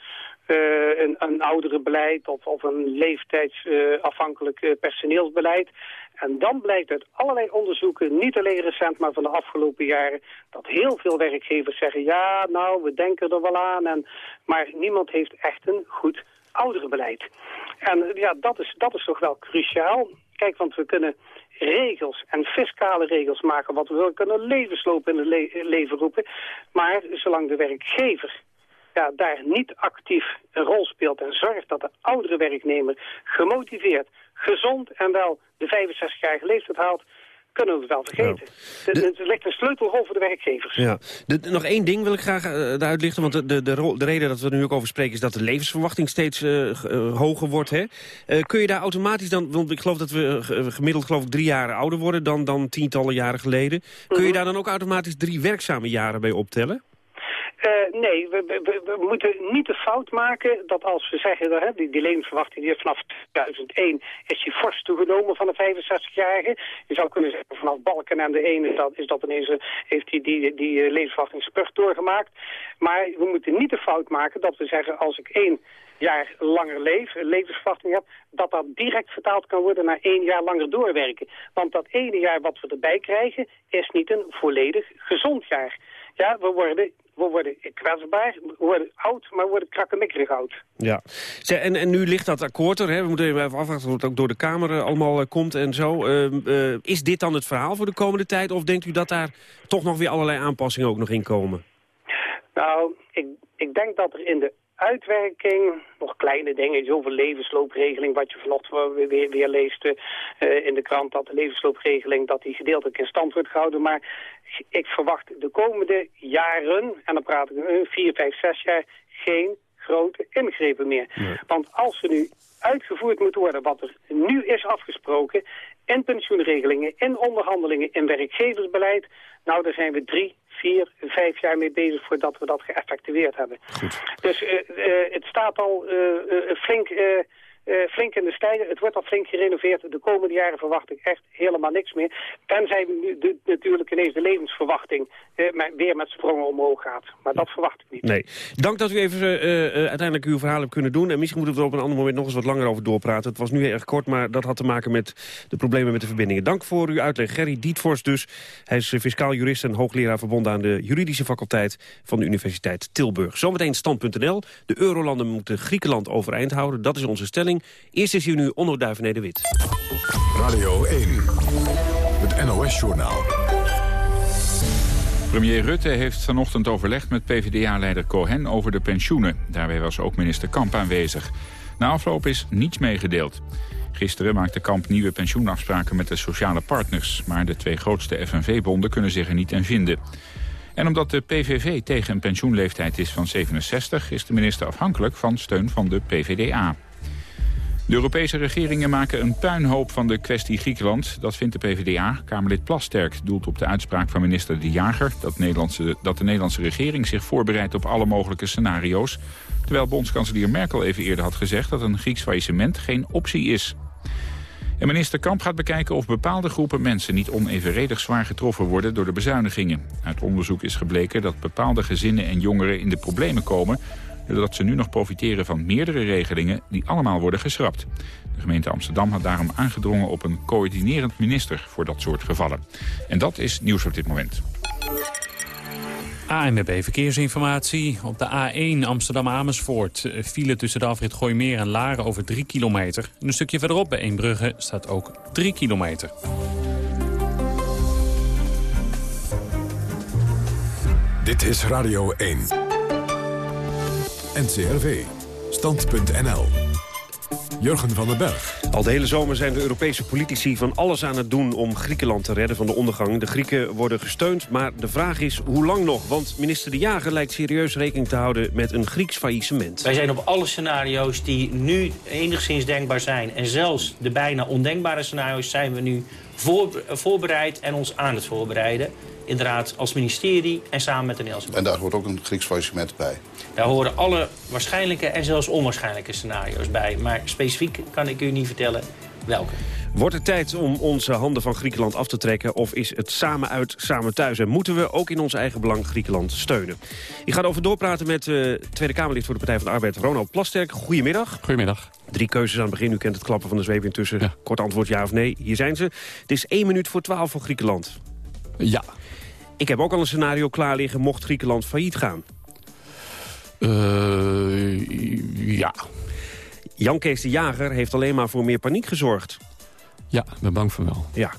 uh, een, een ouderenbeleid of, of een leeftijdsafhankelijk uh, personeelsbeleid? En dan blijkt uit allerlei onderzoeken, niet alleen recent, maar van de afgelopen jaren, dat heel veel werkgevers zeggen, ja, nou, we denken er wel aan, en, maar niemand heeft echt een goed ouderenbeleid. En ja, dat is, dat is toch wel cruciaal. Kijk, want we kunnen regels en fiscale regels maken wat we willen. kunnen levensloop in het leven roepen. Maar zolang de werkgever ja, daar niet actief een rol speelt en zorgt dat de oudere werknemer gemotiveerd, gezond en wel de 65-jarige leeftijd haalt, kunnen we het wel vergeten. Het ligt een sleutelrol voor de werkgevers. Ja. De, nog één ding wil ik graag uh, eruit lichten. Want de, de, de, de, reden dat we er nu ook over spreken... is dat de levensverwachting steeds uh, uh, hoger wordt. Hè? kun je daar automatisch dan... want ik geloof dat we gemiddeld geloof ik, drie jaar ouder worden... dan, dan tientallen jaren geleden. Kun je mhm. daar dan ook automatisch drie werkzame jaren bij optellen? Uh, nee, we, we, moeten niet de fout maken dat als we zeggen... dat die, die levensverwachting die vanaf 2001 is die fors toegenomen van de 65-jarige. Je zou kunnen zeggen vanaf Balken en de ene dat, is dat ineens, heeft die, die, die eh, levensverwachting spurt doorgemaakt. Maar we moeten niet de fout maken dat we zeggen als ik één jaar langer leef, levensverwachting heb, dat dat direct vertaald kan worden naar één jaar langer doorwerken. Want dat ene jaar wat we erbij krijgen is niet een volledig gezond jaar. Ja, we worden, we worden kwetsbaar, we worden oud, maar we worden krakkemikkerig oud. Ja, en, en nu ligt dat akkoord er. Hè? We moeten even afwachten hoe het ook door de Kamer eh, allemaal eh, komt en zo. Ehm, eh, is dit dan het verhaal voor de komende tijd? Of denkt u dat daar toch nog weer allerlei aanpassingen ook nog in komen? Nou, ik, ik denk dat er in de uitwerking, nog kleine dingen, zoveel levensloopregeling, wat je vanochtend weer, weer leest uh, in de krant, dat de levensloopregeling, dat die gedeeltelijk in stand wordt gehouden. Maar ik verwacht de komende jaren, en dan praat ik nu vier, vijf, zes jaar, geen grote ingrepen meer. Want als ze nu uitgevoerd moet worden wat er nu is afgesproken... in pensioenregelingen, in onderhandelingen, in werkgeversbeleid... nou, daar zijn we drie, vier, vijf jaar mee bezig voordat we dat geëffectueerd hebben. Goed. Dus uh, uh, het staat al uh, flink uh, flink in de stijger. Het wordt al flink gerenoveerd. De komende jaren verwacht ik echt helemaal niks meer. Tenzij nu de, natuurlijk ineens de levensverwachting uh, weer met sprongen omhoog gaat. Maar dat verwacht ik niet. Nee. Dank dat u even uh, uiteindelijk uw verhaal hebt kunnen doen. En misschien moeten we er op een ander moment nog eens wat langer over doorpraten. Het was nu erg kort, maar dat had te maken met de problemen met de verbindingen. Dank voor uw uitleg. Gerry Dietvorst dus. Hij is fiscaal jurist en hoogleraar verbonden aan de juridische faculteit van de Universiteit Tilburg. Zometeen stand.nl. De eurolanden moeten Griekenland overeind houden. Dat is onze stelling. Eerst is hier nu Onno Duivenede-Wit. Radio 1, het NOS-journaal. Premier Rutte heeft vanochtend overlegd met PvdA-leider Cohen over de pensioenen. Daarbij was ook minister Kamp aanwezig. Na afloop is niets meegedeeld. Gisteren maakte Kamp nieuwe pensioenafspraken met de sociale partners... maar de twee grootste FNV-bonden kunnen zich er niet in vinden. En omdat de PVV tegen een pensioenleeftijd is van 67... is de minister afhankelijk van steun van de PVDA. De Europese regeringen maken een puinhoop van de kwestie Griekenland. Dat vindt de PvdA. Kamerlid Plasterk doelt op de uitspraak van minister De Jager... Dat, Nederlandse, dat de Nederlandse regering zich voorbereidt op alle mogelijke scenario's. Terwijl bondskanselier Merkel even eerder had gezegd... dat een Grieks faillissement geen optie is. En minister Kamp gaat bekijken of bepaalde groepen mensen niet onevenredig zwaar getroffen worden door de bezuinigingen. Uit onderzoek is gebleken dat bepaalde gezinnen en jongeren in de problemen komen doordat ze nu nog profiteren van meerdere regelingen die allemaal worden geschrapt. De gemeente Amsterdam had daarom aangedrongen op een coördinerend minister voor dat soort gevallen. En dat is nieuws op dit moment. ANWB Verkeersinformatie. Op de A1 Amsterdam-Amersfoort file tussen de afrit Gooimeer en Laren over 3 kilometer. En een stukje verderop bij Eembrugge staat ook 3 kilometer. Dit is Radio 1. NCRV. Stand.nl. Jurgen van den Berg. Al de hele zomer zijn de Europese politici van alles aan het doen... om Griekenland te redden van de ondergang. De Grieken worden gesteund, maar de vraag is hoe lang nog? Want minister De Jager lijkt serieus rekening te houden... met een Grieks faillissement. Wij zijn op alle scenario's die nu enigszins denkbaar zijn... en zelfs de bijna ondenkbare scenario's zijn we nu voor, voorbereid... en ons aan het voorbereiden inderdaad als ministerie en samen met de Nederlandse En daar hoort ook een Grieks faillissement bij? Daar horen alle waarschijnlijke en zelfs onwaarschijnlijke scenario's bij. Maar specifiek kan ik u niet vertellen welke. Wordt het tijd om onze handen van Griekenland af te trekken... of is het samen uit, samen thuis? En moeten we ook in ons eigen belang Griekenland steunen? Ik ga erover doorpraten met uh, Tweede Kamerlid voor de Partij van de Arbeid... Ronald Plasterk. Goedemiddag. Goedemiddag. Drie keuzes aan het begin. U kent het klappen van de zweep intussen. Kort antwoord ja of nee. Hier zijn ze. Het is één minuut voor twaalf voor Griekenland. Ja. Ik heb ook al een scenario klaar liggen mocht Griekenland failliet gaan. Uh, ja. Jan Kees de Jager heeft alleen maar voor meer paniek gezorgd. Ja, ik ben bang van wel. Ja,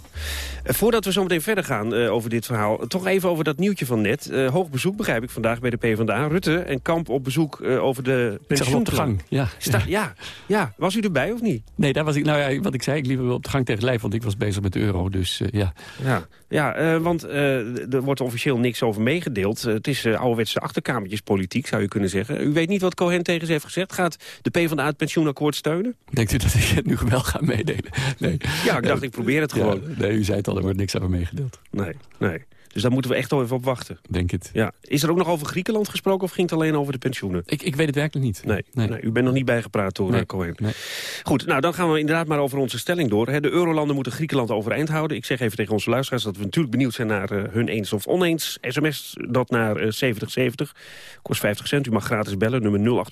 voordat we zo meteen verder gaan eh, over dit verhaal... toch even over dat nieuwtje van net. Eh, hoog bezoek begrijp ik vandaag bij de PvdA. Rutte en Kamp op bezoek eh, over de Ik zag hem op de pensioenplan. gang, ja. Sta- ja. Ja, was u erbij of niet? Nee, daar was ik, nou ja, wat ik zei, ik liep wel op de gang tegen lijf, want ik was bezig met de euro. Dus eh, ja. Ja, ja eh, want eh, er wordt officieel niks over meegedeeld. Eh, het is eh, ouderwetse achterkamertjespolitiek, zou je kunnen zeggen. U weet niet wat Cohen tegen ze heeft gezegd. Gaat de PvdA het pensioenakkoord steunen? Denkt u dat ik het nu wel ga meedelen? Nee. Ja, ik dacht, ik probeer het gewoon. Nee, u zei het al, er wordt niks over meegedeeld. Nee, nee. Dus daar moeten we echt wel even op wachten. Denk het. Ja. Is er ook nog over Griekenland gesproken of ging het alleen over de pensioenen? Ik, ik weet het werkelijk niet. Nee, nee. u bent nog niet bijgepraat door Nee, eh, Cohen. nee. Goed, nou dan gaan we inderdaad maar over onze stelling door. hè. De eurolanden moeten Griekenland overeind houden. Ik zeg even tegen onze luisteraars dat we natuurlijk benieuwd zijn naar eh, hun eens of oneens. SMS dat naar eh, 7070, kost 50 cent. U mag gratis bellen, nummer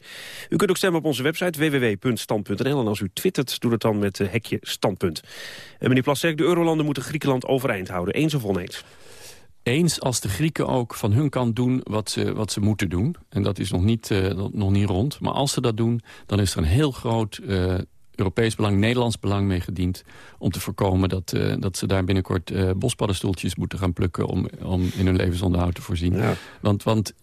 0800-1101. U kunt ook stemmen op onze website www.stand.nl. En als u twittert, doe dat dan met hekje standpunt. En meneer Plasterk, de eurolanden moeten Griekenland overeind houden. Eens of oneens? Eens als de Grieken ook van hun kant doen wat ze, wat ze moeten doen. En dat is nog niet, eh, nog niet rond. Maar als ze dat doen, dan is er een heel groot eh, Europees belang, Nederlands belang mee gediend... om te voorkomen dat, eh, dat ze daar binnenkort eh, bospaddenstoeltjes moeten gaan plukken... om, om in hun levensonderhoud te voorzien. Want, want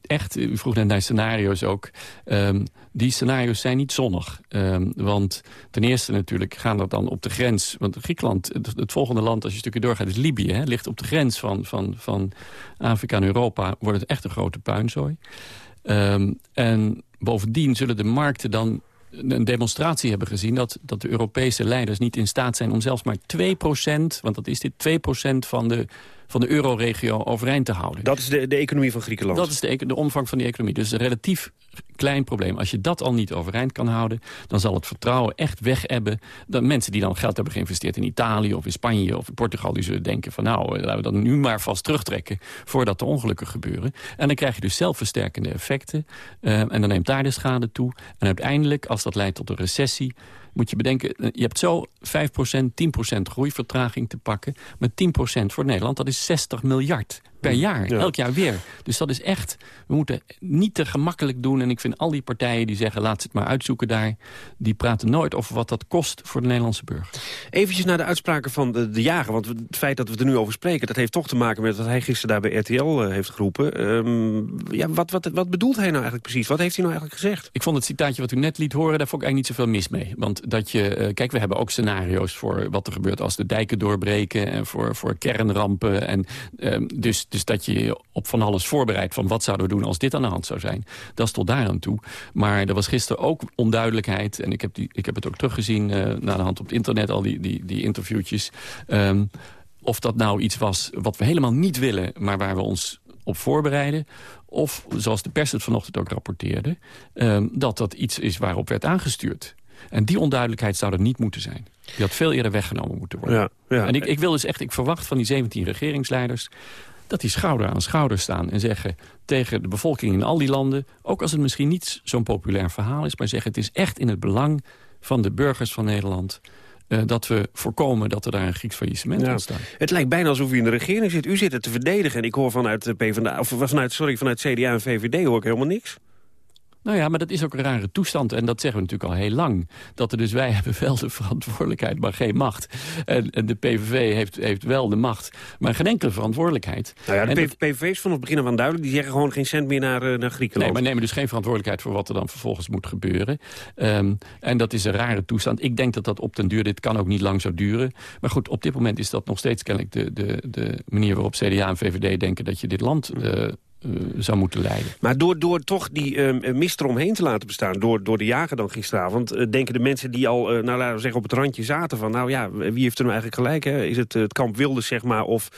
echt, u vroeg net naar scenario's ook... ehm, die scenario's zijn niet zonnig. Ehm, want ten eerste natuurlijk gaan dat dan op de grens... want Griekenland, het, het volgende land als je een stukje doorgaat is Libië... Hè, ligt op de grens van, van, van Afrika en Europa... wordt het echt een grote puinzooi. Ehm, en bovendien zullen de markten dan een demonstratie hebben gezien... Dat, dat de Europese leiders niet in staat zijn om zelfs maar 2% want dat is dit 2% van de, van de euroregio overeind te houden. Dat is de, de economie van Griekenland. Dat is de, de omvang van die economie. Dus een relatief klein probleem. Als je dat al niet overeind kan houden... dan zal het vertrouwen echt wegebben. Dan mensen die dan geld hebben geïnvesteerd in Italië of in Spanje of in Portugal... die zullen denken van nou, laten we dat nu maar vast terugtrekken... voordat de ongelukken gebeuren. En dan krijg je dus zelfversterkende effecten. eh, en dan neemt daar de schade toe. En uiteindelijk, als dat leidt tot een recessie moet je bedenken, eh, je hebt zo 5%, 10% groeivertraging te pakken. Maar 10% voor Nederland, dat is 60 miljard per jaar. Ja. Elk jaar weer. Dus dat is echt, we moeten niet te gemakkelijk doen. En ik vind al die partijen die zeggen, laat ze het maar uitzoeken daar... die praten nooit over wat dat kost voor de Nederlandse burger. Eventjes naar de uitspraken van de, de jager. Want het feit dat we er nu over spreken... dat heeft toch te maken met wat hij gisteren daar bij RTL eh, heeft geroepen. Ehm, ja, wat, wat, wat bedoelt hij nou eigenlijk precies? Wat heeft hij nou eigenlijk gezegd? Ik vond het citaatje wat u net liet horen, daar vond ik eigenlijk niet zoveel mis mee. Want dat je, eh, kijk, we hebben ook scenario's voor wat er gebeurt als de dijken doorbreken... en voor, voor kernrampen. En, ehm, dus, dus dat je je op van alles voorbereidt van wat zouden we doen als dit aan de hand zou zijn. Dat is tot daar aan toe. Maar er was gisteren ook onduidelijkheid. En ik heb, die, ik heb het ook teruggezien uh, na de hand op het internet, al die, die, die interviewtjes. Um, of dat nou iets was wat we helemaal niet willen, maar waar we ons op voorbereiden. Of, zoals de pers het vanochtend ook rapporteerde... Um, dat dat iets is waarop werd aangestuurd. En die onduidelijkheid zou er niet moeten zijn. Die had veel eerder weggenomen moeten worden. Ja, ja. En ik, ik wil dus echt, ik verwacht van die 17 regeringsleiders dat die schouder aan schouder staan en zeggen tegen de bevolking in al die landen... ook als het misschien niet zo'n populair verhaal is... maar zeggen het is echt in het belang van de burgers van Nederland... Uh, dat we voorkomen dat er daar een Grieks faillissement ja. ontstaat. Het lijkt bijna alsof u in de regering zit. U zit het te verdedigen en ik hoor vanuit de PvdA, of vanuit, sorry, vanuit CDA en VVD hoor ik helemaal niks. Nou ja, maar dat is ook een rare toestand. En dat zeggen we natuurlijk al heel lang. Dat er dus wij hebben wel de verantwoordelijkheid, maar geen macht. En, en de PVV heeft, heeft wel de macht, maar geen enkele verantwoordelijkheid. Nou ja, de PVV is vanaf het begin af aan duidelijk. Die zeggen gewoon geen cent meer naar, uh, naar Griekenland. Nee, maar nemen dus geen verantwoordelijkheid voor wat er dan vervolgens moet gebeuren. Um, en dat is een rare toestand. Ik denk dat dat op den duur, dit kan ook niet lang zo duren. Maar goed, op dit moment is dat nog steeds kennelijk de, de, de manier waarop CDA en VVD denken dat je dit land... Uh, uh, zou moeten leiden. Maar door, door toch die uh, mist eromheen te laten bestaan... door, door de jager dan gisteravond... Uh, denken de mensen die al, nou, laten we zeggen, op het randje zaten... van nou ja, wie heeft er nou eigenlijk gelijk? Hè? Is het het kamp Wilders, zeg maar? Of,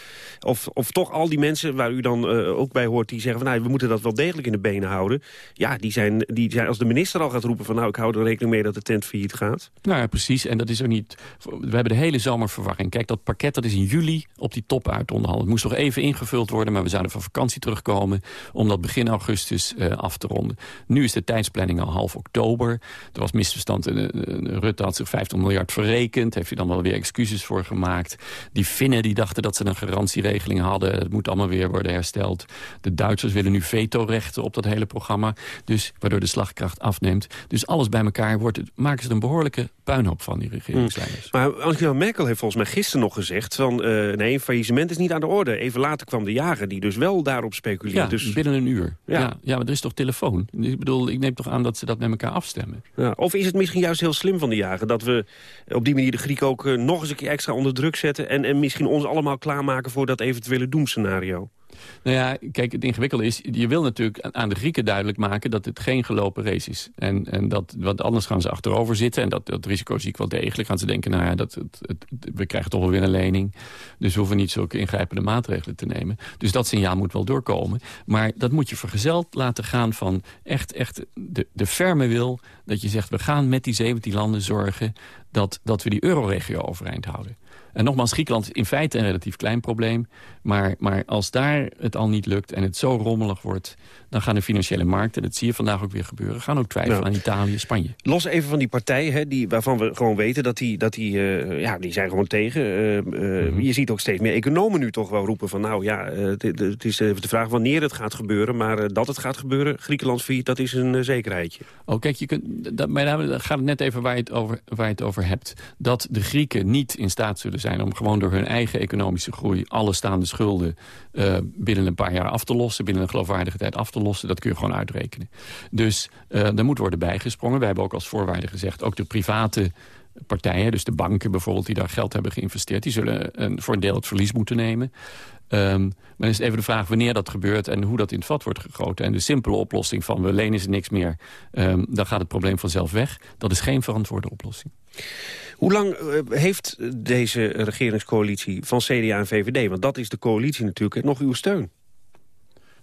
of, of toch al die mensen waar u dan ook bij hoort... die zeggen van nou, we moeten dat wel degelijk in de benen houden. Ja, die zijn, die zijn als de minister al gaat roepen van... nou, ik hou er rekening mee dat de tent failliet gaat. Nou ja, precies. En dat is ook niet... We hebben de hele zomer verwarring. Kijk, dat pakket dat is in juli op die top uit onderhandeld. Het moest nog even ingevuld worden, maar we zouden van vakantie terugkomen om dat begin augustus uh, af te ronden. Nu is de tijdsplanning al half oktober. Er was misverstand. Uh, Rutte had zich 50 miljard verrekend. Heeft hij dan wel weer excuses voor gemaakt. Die Finnen die dachten dat ze een garantieregeling hadden. Het moet allemaal weer worden hersteld. De Duitsers willen nu vetorechten op dat hele programma. Dus waardoor de slagkracht afneemt. Dus alles bij elkaar wordt het, maken ze een behoorlijke puinhoop van, die regeringsleiders. Maar Angela Merkel heeft volgens mij gisteren nog gezegd... van eh, nee, faillissement is niet aan de orde. Even later kwam de jager die dus wel daarop speculeert. Ja, dus... binnen een uur. Ja. Ja. Ja, maar er is toch telefoon? Ik bedoel, ik neem toch aan dat ze dat met elkaar afstemmen. Ja, of is het misschien juist heel slim van de jager... dat we op die manier de Grieken ook eh, nog eens een keer extra onder druk zetten... en, en misschien ons allemaal klaarmaken voor dat eventuele doemscenario? Nou ja, kijk, het ingewikkelde is... je wil natuurlijk aan de Grieken duidelijk maken... dat het geen gelopen race is. En, en dat, want anders gaan ze achterover zitten. En dat, dat risico zie ik wel degelijk. Gaan ze denken, nou ja, dat, we krijgen toch wel weer een lening. Dus we hoeven niet zulke ingrijpende maatregelen te nemen. Dus dat signaal moet wel doorkomen. Maar dat moet je vergezeld laten gaan van echt, echt de, de ferme wil... dat je zegt, we gaan met die 17 landen zorgen... dat, dat we die euroregio overeind houden. En nogmaals, Griekenland is in feite een relatief klein probleem. Maar, maar als daar het al niet lukt en het zo rommelig wordt... dan gaan de financiële markten, dat zie je vandaag ook weer gebeuren... gaan ook twijfelen Nou. aan Italië, Spanje. Los even van die partijen, hè, die, waarvan we gewoon weten dat die, dat die, eh, ja, die zijn gewoon tegen. Eh, eh, Je ziet ook steeds meer economen nu toch wel roepen van... nou ja, het, is even de vraag wanneer het gaat gebeuren... maar dat het gaat gebeuren, Griekenland failliet, dat is een zekerheidje. Oh, kijk, je kunt, dat, maar daar gaat het net even waar je het, over, waar je het over hebt. Dat de Grieken niet in staat zullen zijn om gewoon door hun eigen economische groei... alle staande schulden eh, binnen een paar jaar af te lossen... binnen een geloofwaardige tijd af te lossen. Dat kun je gewoon uitrekenen. Dus eh er moet worden bijgesprongen. Wij hebben ook als voorwaarde gezegd... ook de private partijen, dus de banken bijvoorbeeld... die daar geld hebben geïnvesteerd... die zullen een, voor een deel het verlies moeten nemen. Ehm, maar dan is het even de vraag wanneer dat gebeurt... en hoe dat in het vat wordt gegoten. En de simpele oplossing van we lenen ze niks meer... ehm, dan gaat het probleem vanzelf weg. Dat is geen verantwoorde oplossing. Hoe lang eh, heeft deze regeringscoalitie van CDA en VVD... want dat is de coalitie natuurlijk, nog uw steun?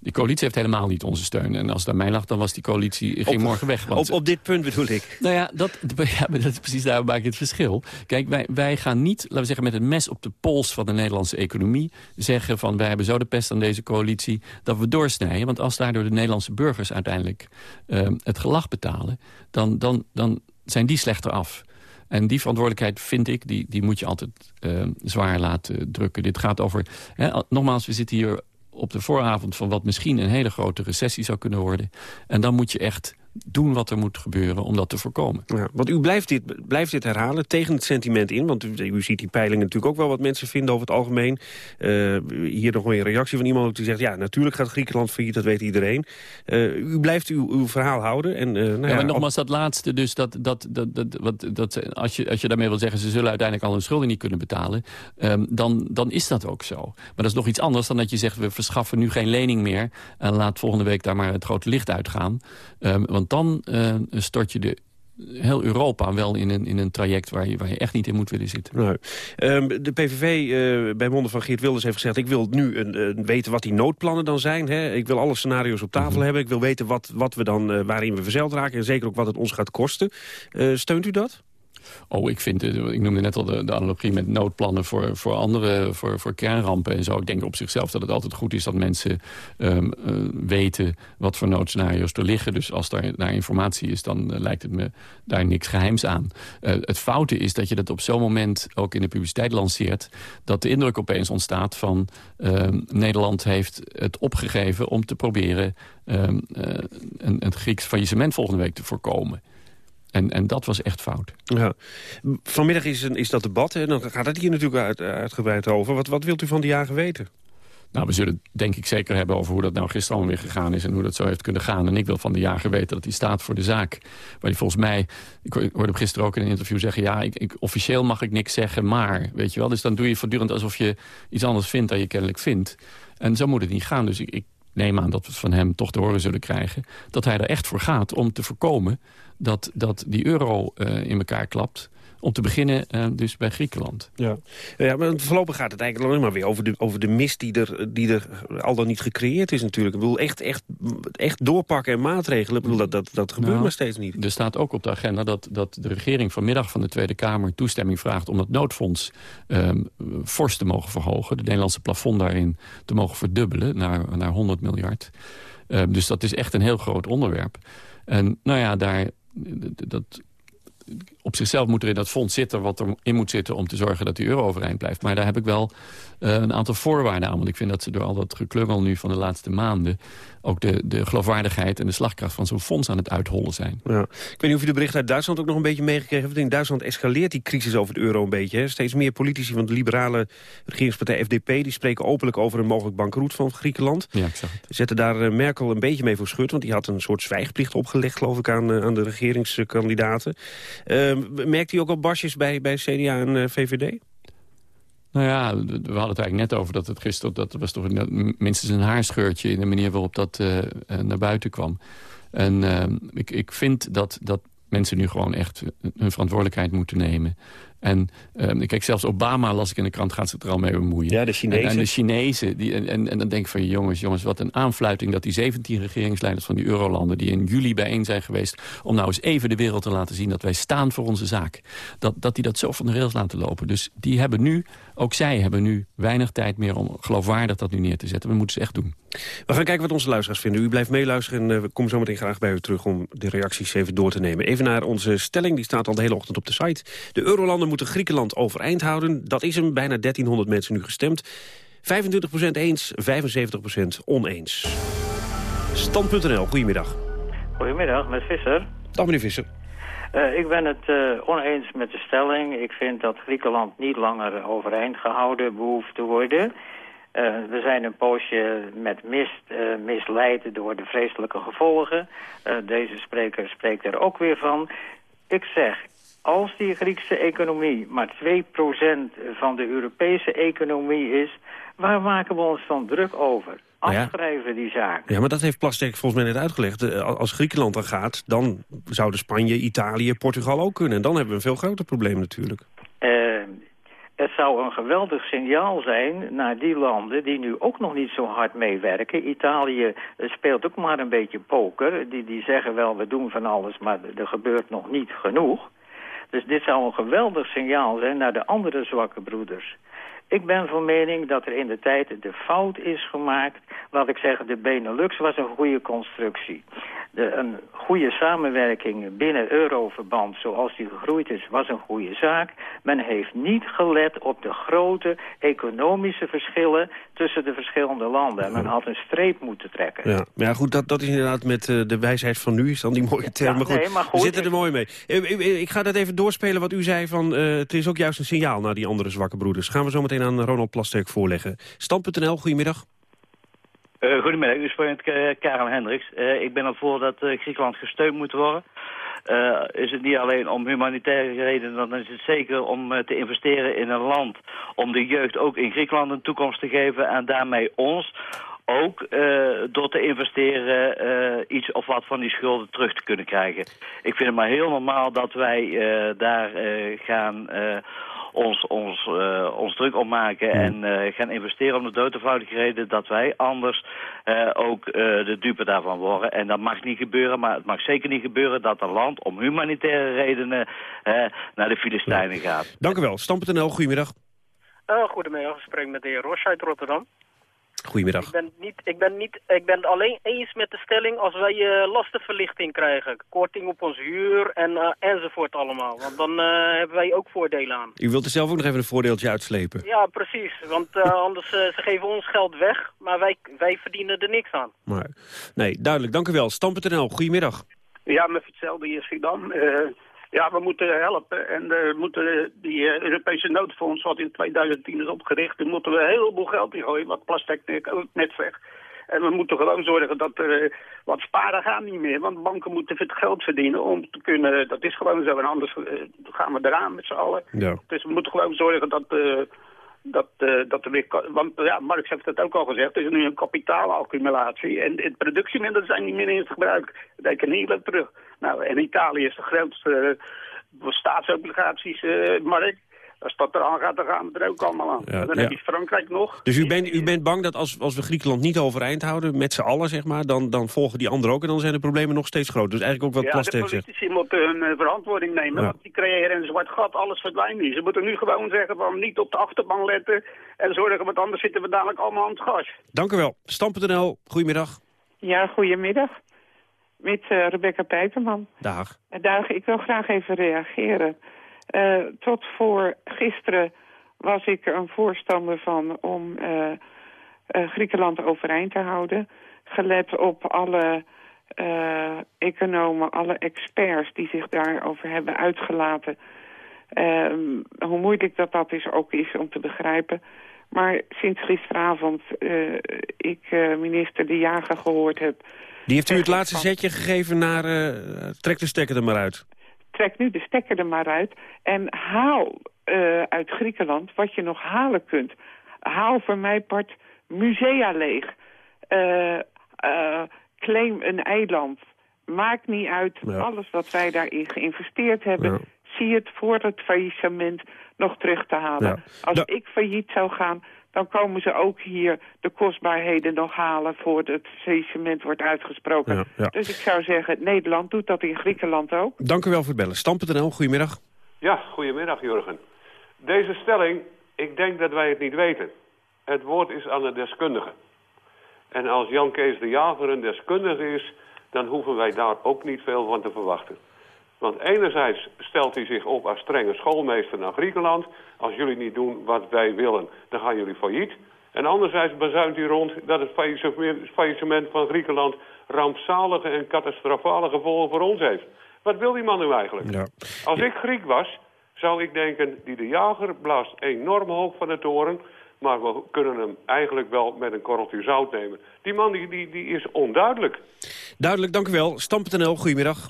Die coalitie heeft helemaal niet onze steun. En als het aan mij lag, dan was die coalitie ging Op- morgen weg. Want, Op, op dit punt bedoel ik. Nou ja, dat, ja, dat is precies daar maak ik het verschil. Kijk, wij, wij gaan niet, laten we zeggen, met het mes op de pols van de Nederlandse economie... zeggen van, wij hebben zo de pest aan deze coalitie, dat we doorsnijden. Want als daardoor de Nederlandse burgers uiteindelijk eh, het gelag betalen... Dan, dan, dan zijn die slechter af. En die verantwoordelijkheid, vind ik, die, die moet je altijd eh, zwaar laten drukken. Dit gaat over, hè, nogmaals, we zitten hier op de vooravond van wat misschien een hele grote recessie zou kunnen worden. En dan moet je echt doen wat er moet gebeuren om dat te voorkomen. Ja, want u blijft dit, blijft dit herhalen tegen het sentiment in. Want u, u ziet die peilingen natuurlijk ook wel wat mensen vinden over het algemeen. Eh, hier nog een reactie van iemand die zegt... ja, natuurlijk gaat Griekenland failliet, dat weet iedereen. Eh, u blijft uw, uw verhaal houden. En, eh, nou ja, ja, maar nogmaals, dat laatste, dus dat, dat, dat, dat, wat, dat, als, je, als je daarmee wil zeggen... ze zullen uiteindelijk al hun schulden niet kunnen betalen... ehm, dan, dan is dat ook zo. Maar dat is nog iets anders dan dat je zegt... we verschaffen nu geen lening meer... en laat volgende week daar maar het grote licht uitgaan. Ehm, want dan eh, stort je de heel Europa wel in een, in een traject waar je, waar je echt niet in moet willen zitten. Nou, ehm, de PVV uh, bij monden van Geert Wilders heeft gezegd... ik wil nu een, een weten wat die noodplannen dan zijn. Hè? Ik wil alle scenario's op tafel hebben. Ik wil weten wat, wat we dan, uh, waarin we verzeild raken. En zeker ook wat het ons gaat kosten. Uh, steunt u dat? Oh, ik vind, ik noemde net al de, analogie met noodplannen voor, voor andere, voor, voor kernrampen en zo. Ik denk op zichzelf dat het altijd goed is dat mensen um, uh, weten wat voor noodscenario's er liggen. Dus als daar naar informatie is, dan uh, lijkt het me daar niks geheims aan. Uh, het foute is dat je dat op zo'n moment ook in de publiciteit lanceert, dat de indruk opeens ontstaat van Nederland heeft het opgegeven om te proberen um, een, een Grieks faillissement volgende week te voorkomen. En, en dat was echt fout. Ja. Vanmiddag is, een, is dat debat, hè? dan gaat het hier natuurlijk uit, uitgebreid over. Wat, wat wilt u van de jager weten? Nou, we zullen denk ik zeker hebben over hoe dat nou gisteren allemaal weer gegaan is... en hoe dat zo heeft kunnen gaan. En ik wil van de jager weten dat hij staat voor de zaak. Waar hij volgens mij, ik hoorde hem gisteren ook in een interview zeggen... ja, ik, ik, officieel mag ik niks zeggen, maar, weet je wel. Dus dan doe je voortdurend alsof je iets anders vindt dan je kennelijk vindt. En zo moet het niet gaan. Dus ik, ik neem aan dat we het van hem toch te horen zullen krijgen... dat hij er echt voor gaat om te voorkomen dat, dat die euro uh, in elkaar klapt. Om te beginnen uh, dus bij Griekenland. Ja. ja, maar voorlopig gaat het eigenlijk alleen maar weer over de, over de mist die er, die er al dan niet gecreëerd is natuurlijk. Ik bedoel, echt, echt, echt doorpakken en maatregelen, ik bedoel, dat, dat, dat gebeurt nou, maar steeds niet. Er staat ook op de agenda dat, dat de regering vanmiddag van de Tweede Kamer toestemming vraagt om het noodfonds um, fors te mogen verhogen. De Nederlandse plafond daarin te mogen verdubbelen naar, naar 100 miljard. Um, dus dat is echt een heel groot onderwerp. En nou ja, daar, dat, op zichzelf moet er in dat fonds zitten wat er in moet zitten... om te zorgen dat die euro overeind blijft. Maar daar heb ik wel uh, een aantal voorwaarden aan. Want ik vind dat ze door al dat geklungel nu van de laatste maanden... ook de, de geloofwaardigheid en de slagkracht van zo'n fonds aan het uithollen zijn. Ja. Ik weet niet of u de bericht uit Duitsland ook nog een beetje meegekregen hebt. In Duitsland escaleert die crisis over de euro een beetje. Hè. Steeds meer politici van de liberale regeringspartij FDP... die spreken openlijk over een mogelijk bankroet van Griekenland. Ja, het. Zetten daar uh, Merkel een beetje mee voor schut. Want die had een soort zwijgplicht opgelegd, geloof ik, aan, uh, aan de regeringskandidaten. Merkt u ook al basjes bij, bij CDA en VVD? Nou ja, we hadden het eigenlijk net over dat het gisteren... dat was toch minstens een haarscheurtje in de manier waarop dat uh, naar buiten kwam. En uh, ik, ik vind dat, dat mensen nu gewoon echt hun verantwoordelijkheid moeten nemen. En um, kijk, zelfs Obama, las ik in de krant, gaat zich er al mee bemoeien. Ja, de Chinezen. En, en de Chinezen. Die, en, en, en, dan denk ik van, jongens, jongens, wat een aanfluiting... dat die 17 regeringsleiders van die eurolanden... die in juli bijeen zijn geweest... om nou eens even de wereld te laten zien dat wij staan voor onze zaak. Dat, dat die dat zo van de rails laten lopen. Dus die hebben nu, ook zij hebben nu weinig tijd meer... om geloofwaardig dat nu neer te zetten. We moeten ze echt doen. We gaan kijken wat onze luisteraars vinden. U blijft meeluisteren en uh, we komen zo meteen graag bij u terug... om de reacties even door te nemen. Even naar onze stelling, die staat al de hele ochtend op de site. De eurolanden moeten Griekenland overeind houden. Dat is hem, bijna 1300 mensen nu gestemd. 25% eens, 75% oneens. Stand.nl, goedemiddag. Goedemiddag, met Visser. Dag meneer Visser. Uh, ik ben het uh, oneens met de stelling. Ik vind dat Griekenland niet langer overeind gehouden behoeft te worden... Uh, we zijn een poosje met mist misleid door de vreselijke gevolgen. Deze spreker spreekt er ook weer van. Ik zeg, als die Griekse economie maar 2% van de Europese economie is... waar maken we ons dan druk over? Afschrijven die zaak. Ja, maar dat heeft Plastek volgens mij net uitgelegd. Als Griekenland dan gaat, dan zouden Spanje, Italië, Portugal ook kunnen. En dan hebben we een veel groter probleem natuurlijk. Het zou een geweldig signaal zijn naar die landen die nu ook nog niet zo hard meewerken. Italië speelt ook maar een beetje poker. Die, die zeggen wel, we doen van alles, maar er gebeurt nog niet genoeg. Dus dit zou een geweldig signaal zijn naar de andere zwakke broeders. Ik ben van mening dat er in de tijd de fout is gemaakt. Laat ik zeggen, de Benelux was een goede constructie. De, een goede samenwerking binnen Euroverband, zoals die gegroeid is, was een goede zaak. Men heeft niet gelet op de grote economische verschillen tussen de verschillende landen. En men had een streep moeten trekken. Ja, maar ja, goed, dat, dat is inderdaad met uh, de wijsheid van nu, is dan die mooie term. Ja, maar goed, nee, maar goed, we zitten er mooi mee. Ik, ik, ik, ga dat even doorspelen wat u zei van, uh, het is ook juist een signaal naar die andere zwakke broeders. Gaan we zo meteen aan Ronald Plasterk voorleggen. Stand.nl, goedemiddag. Uh, goedemiddag, u spreekt uh, Karel Hendricks. Uh, ik ben ervoor dat Griekenland gesteund moet worden. is het niet alleen om humanitaire redenen, dan is het zeker om te investeren in een land. Om de jeugd ook in Griekenland een toekomst te geven en daarmee ons ook door te investeren iets of wat van die schulden terug te kunnen krijgen. Ik vind het maar heel normaal dat wij daar gaan ons, ons, uh, ons druk op maken en uh, gaan investeren om de dood eenvoudige reden dat wij anders uh, ook de dupe daarvan worden. En dat mag niet gebeuren, maar het mag zeker niet gebeuren dat een land om humanitaire redenen naar de Filistijnen gaat. Dank u wel. Stam.nl, goedemiddag. goedemiddag, ik spreek met de heer Roche uit Rotterdam. Goedemiddag. Ik ben, niet, ik, ben niet, ik ben alleen eens met de stelling als wij uh, lastenverlichting krijgen. Korting op ons huur en, uh, enzovoort allemaal. Want dan uh, hebben wij ook voordelen aan. U wilt er zelf ook nog even een voordeeltje uitslepen? Ja, precies. Want anders ze geven ons geld weg, maar wij, wij verdienen er niks aan. Maar, nee, duidelijk. Dank u wel. Stam.nl, goedemiddag. Ja, met hetzelfde hier Schiedam. Ja, we moeten helpen. En we moeten die uh, Europese noodfonds, wat in 2010 is opgericht, daar moeten we een heleboel geld in gooien, wat plastic ook net zegt. En we moeten gewoon zorgen dat er wat sparen gaat niet meer. Want banken moeten het geld verdienen om te kunnen... Dat is gewoon zo. En anders gaan we eraan met z'n allen. Ja. Dus we moeten gewoon zorgen dat... dat, dat er weer... Want ja, Marx heeft het ook al gezegd. Er is nu een kapitaalaccumulatie. En de productiemiddelen zijn niet meer in gebruik. De economie terug. Nou, en Italië is de grootste uh, staatsobligatiemarkt. Als dat eraan gaat, dan gaan we er ook allemaal aan. Ja, dan ja. heb je Frankrijk nog. Dus u bent, u bent bang dat als, als we Griekenland niet overeind houden, met z'n allen zeg maar, dan, dan volgen die anderen ook en dan zijn de problemen nog steeds groot. Dus eigenlijk ook wat ja, de zegt. politici moeten hun uh, verantwoording nemen, Ja. want die creëren een zwart gat, alles verdwijnt niet. Ze moeten nu gewoon zeggen van niet op de achterbank letten en zorgen, want anders zitten we dadelijk allemaal aan het gas. Dank u wel. Stam.nl, goedemiddag. Ja, goedemiddag. Met eh, Rebecca Pijperman. Dag. Dag, ik wil graag even reageren. Uh, tot voor gisteren was ik een voorstander van om uh, Griekenland overeind te houden. Gelet op alle economen, alle experts die zich daarover hebben uitgelaten. hoe moeilijk dat dat is ook is om te begrijpen. Maar sinds gisteravond ik minister De Jager gehoord heb... Die heeft u het laatste zetje gegeven naar... Uh, trek de stekker er maar uit. Trek nu de stekker er maar uit. En haal uh, uit Griekenland wat je nog halen kunt. Haal voor mij part musea leeg. Uh, claim een eiland. Maakt niet uit. Ja. Alles wat wij daarin geïnvesteerd hebben... Ja. zie het voor het faillissement nog terug te halen. Ja. Als ik failliet zou gaan dan komen ze ook hier de kostbaarheden nog halen... voordat het faillissement wordt uitgesproken. Ja, ja. Dus ik zou zeggen, Nederland doet dat in Griekenland ook. Dank u wel voor het bellen. Stam.nl, goedemiddag. Ja, goedemiddag Jurgen. Deze stelling, ik denk dat wij het niet weten. Het woord is aan de deskundige. En als Jan Kees de Jager een deskundige is... dan hoeven wij daar ook niet veel van te verwachten. Want enerzijds stelt hij zich op als strenge schoolmeester naar Griekenland. Als jullie niet doen wat wij willen, dan gaan jullie failliet. En anderzijds bezuint hij rond dat het faillissement van Griekenland... rampzalige en catastrofale gevolgen voor ons heeft. Wat wil die man nu eigenlijk? Ja. Als ik Griek was, zou ik denken... die de jager blaast enorm hoog van de toren... maar we kunnen hem eigenlijk wel met een korreltje zout nemen. Die man die, die, die is onduidelijk. Duidelijk, dank u wel. Stam.nl, goedemiddag.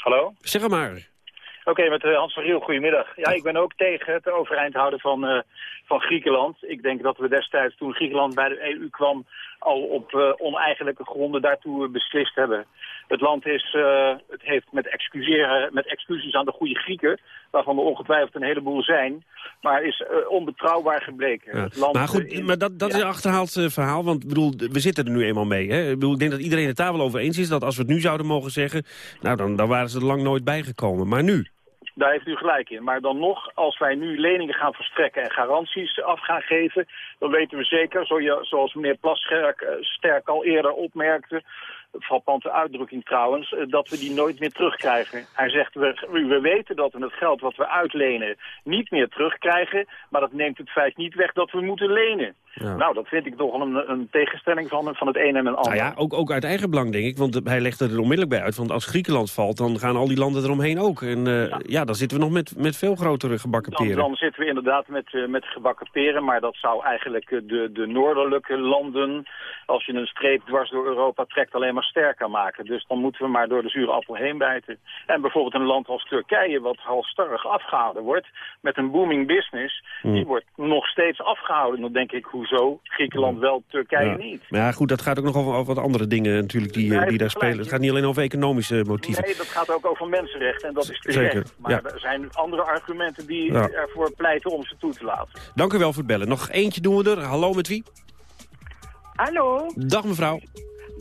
Hallo? Zeg maar. Oké, okay, met uh, Hans van Riel, goedemiddag. Ja, ik ben ook tegen het overeind houden van, uh, van Griekenland. Ik denk dat we destijds, toen Griekenland bij de EU kwam... al op uh, oneigenlijke gronden daartoe beslist hebben. Het land is, het heeft met, excuseren, met excuses aan de goede Grieken... waarvan er ongetwijfeld een heleboel zijn... maar is onbetrouwbaar gebleken. Ja. Het land, maar goed, in, maar dat, dat ja. is een achterhaald verhaal, want bedoel, we zitten er nu eenmaal mee. Hè? Ik, bedoel, ik denk dat iedereen het daar wel over eens is... dat als we het nu zouden mogen zeggen... nou, dan, dan waren ze er lang nooit bijgekomen. Maar nu... Daar heeft u gelijk in. Maar dan nog, als wij nu leningen gaan verstrekken en garanties af gaan geven... dan weten we zeker, zoals meneer Plassterk sterk al eerder opmerkte... frappante uitdrukking trouwens, dat we die nooit meer terugkrijgen. Hij zegt, we, we weten dat we het geld wat we uitlenen niet meer terugkrijgen... maar dat neemt het feit niet weg dat we moeten lenen. Ja. Nou, dat vind ik toch een, een tegenstelling van, van het een en het ander. Nou ja, ook, ook uit eigen belang, denk ik. Want hij legt er onmiddellijk bij uit. Want als Griekenland valt, dan gaan al die landen eromheen ook. En uh, ja. ja. dan zitten we nog met, met veel grotere gebakken peren. Dan, dan zitten we inderdaad met, uh, met gebakken peren. Maar dat zou eigenlijk de, de noordelijke landen... als je een streep dwars door Europa trekt, alleen maar sterker maken. Dus dan moeten we maar door de zure appel heen bijten. En bijvoorbeeld een land als Turkije, wat halstarrig afgehouden wordt... met een booming business, mm. die wordt nog steeds afgehouden. Dan denk ik, hoezo? Griekenland wel, Turkije ja. niet. Maar ja, goed, dat gaat ook nog over, over wat andere dingen natuurlijk die, nee, die daar spelen. Het gaat niet alleen over economische motieven. Nee, dat gaat ook over mensenrechten en dat is terecht. Zeker, maar ja. er zijn andere argumenten die Ja. ervoor pleiten om ze toe te laten. Dank u wel voor het bellen. Nog eentje doen we er. Hallo met wie? Hallo. Dag mevrouw.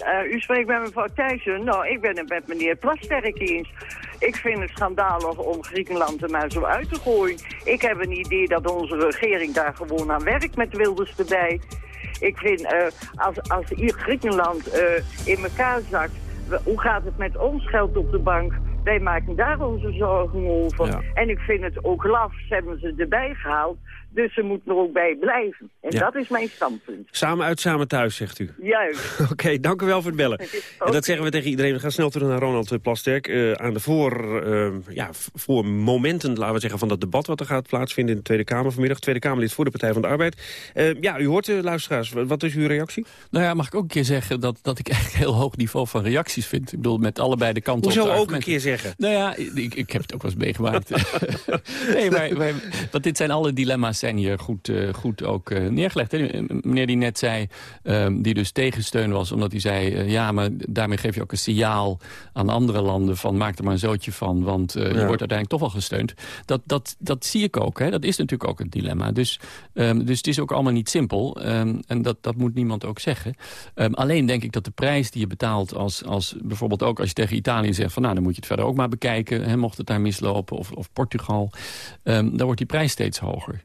Uh, u spreekt met mevrouw Thijssen. Nou, ik ben het met meneer Plasterk eens. Ik vind het schandalig om Griekenland er maar zo uit te gooien. Ik heb een idee dat onze regering daar gewoon aan werkt met Wilders erbij. Ik vind, uh, als, als hier Griekenland uh, in elkaar zakt... hoe gaat het met ons geld op de bank? Wij maken daar onze zorgen over. Ja. En ik vind het ook laf, ze hebben ze erbij gehaald. Dus ze moeten er ook bij blijven. En Ja. dat is mijn standpunt. Samen uit, samen thuis, zegt u. Juist. Oké, dank u wel voor het bellen. En dat zeggen we tegen iedereen. We gaan snel terug naar Ronald eh, Plasterk. eh, aan de voor, eh, ja, voor momenten, laten we zeggen, van dat debat... wat er gaat plaatsvinden in de Tweede Kamer vanmiddag. Tweede Kamerlid voor de Partij van de Arbeid. Eh, ja, u hoort, de luisteraars. Wat is uw reactie? Nou ja, mag ik ook een keer zeggen dat, dat ik echt een heel hoog niveau van reacties vind. Ik bedoel, met allebei de kanten Hoezo op de ook een keer zeggen? Nou ja, ik, ik heb het ook wel eens meegemaakt. nee, maar, maar, want dit zijn alle dilemma's zijn hier goed, eh, goed ook eh, neergelegd. Hè? Meneer die net zei, ehm, die dus tegensteun was, omdat hij zei... eh, ja, maar daarmee geef je ook een signaal aan andere landen van... maak er maar een zootje van, want eh, je Ja. wordt uiteindelijk toch wel gesteund. Dat, dat, dat zie ik ook. Hè? Dat is natuurlijk ook een dilemma. Dus, ehm, dus het is ook allemaal niet simpel. ehm, en dat, dat moet niemand ook zeggen. Alleen denk ik dat de prijs die je betaalt als, als bijvoorbeeld ook als je tegen Italië zegt... van nou, dan moet je het verder ook maar bekijken, hè, mocht het daar mislopen, of, of Portugal... ehm, dan wordt die prijs steeds hoger.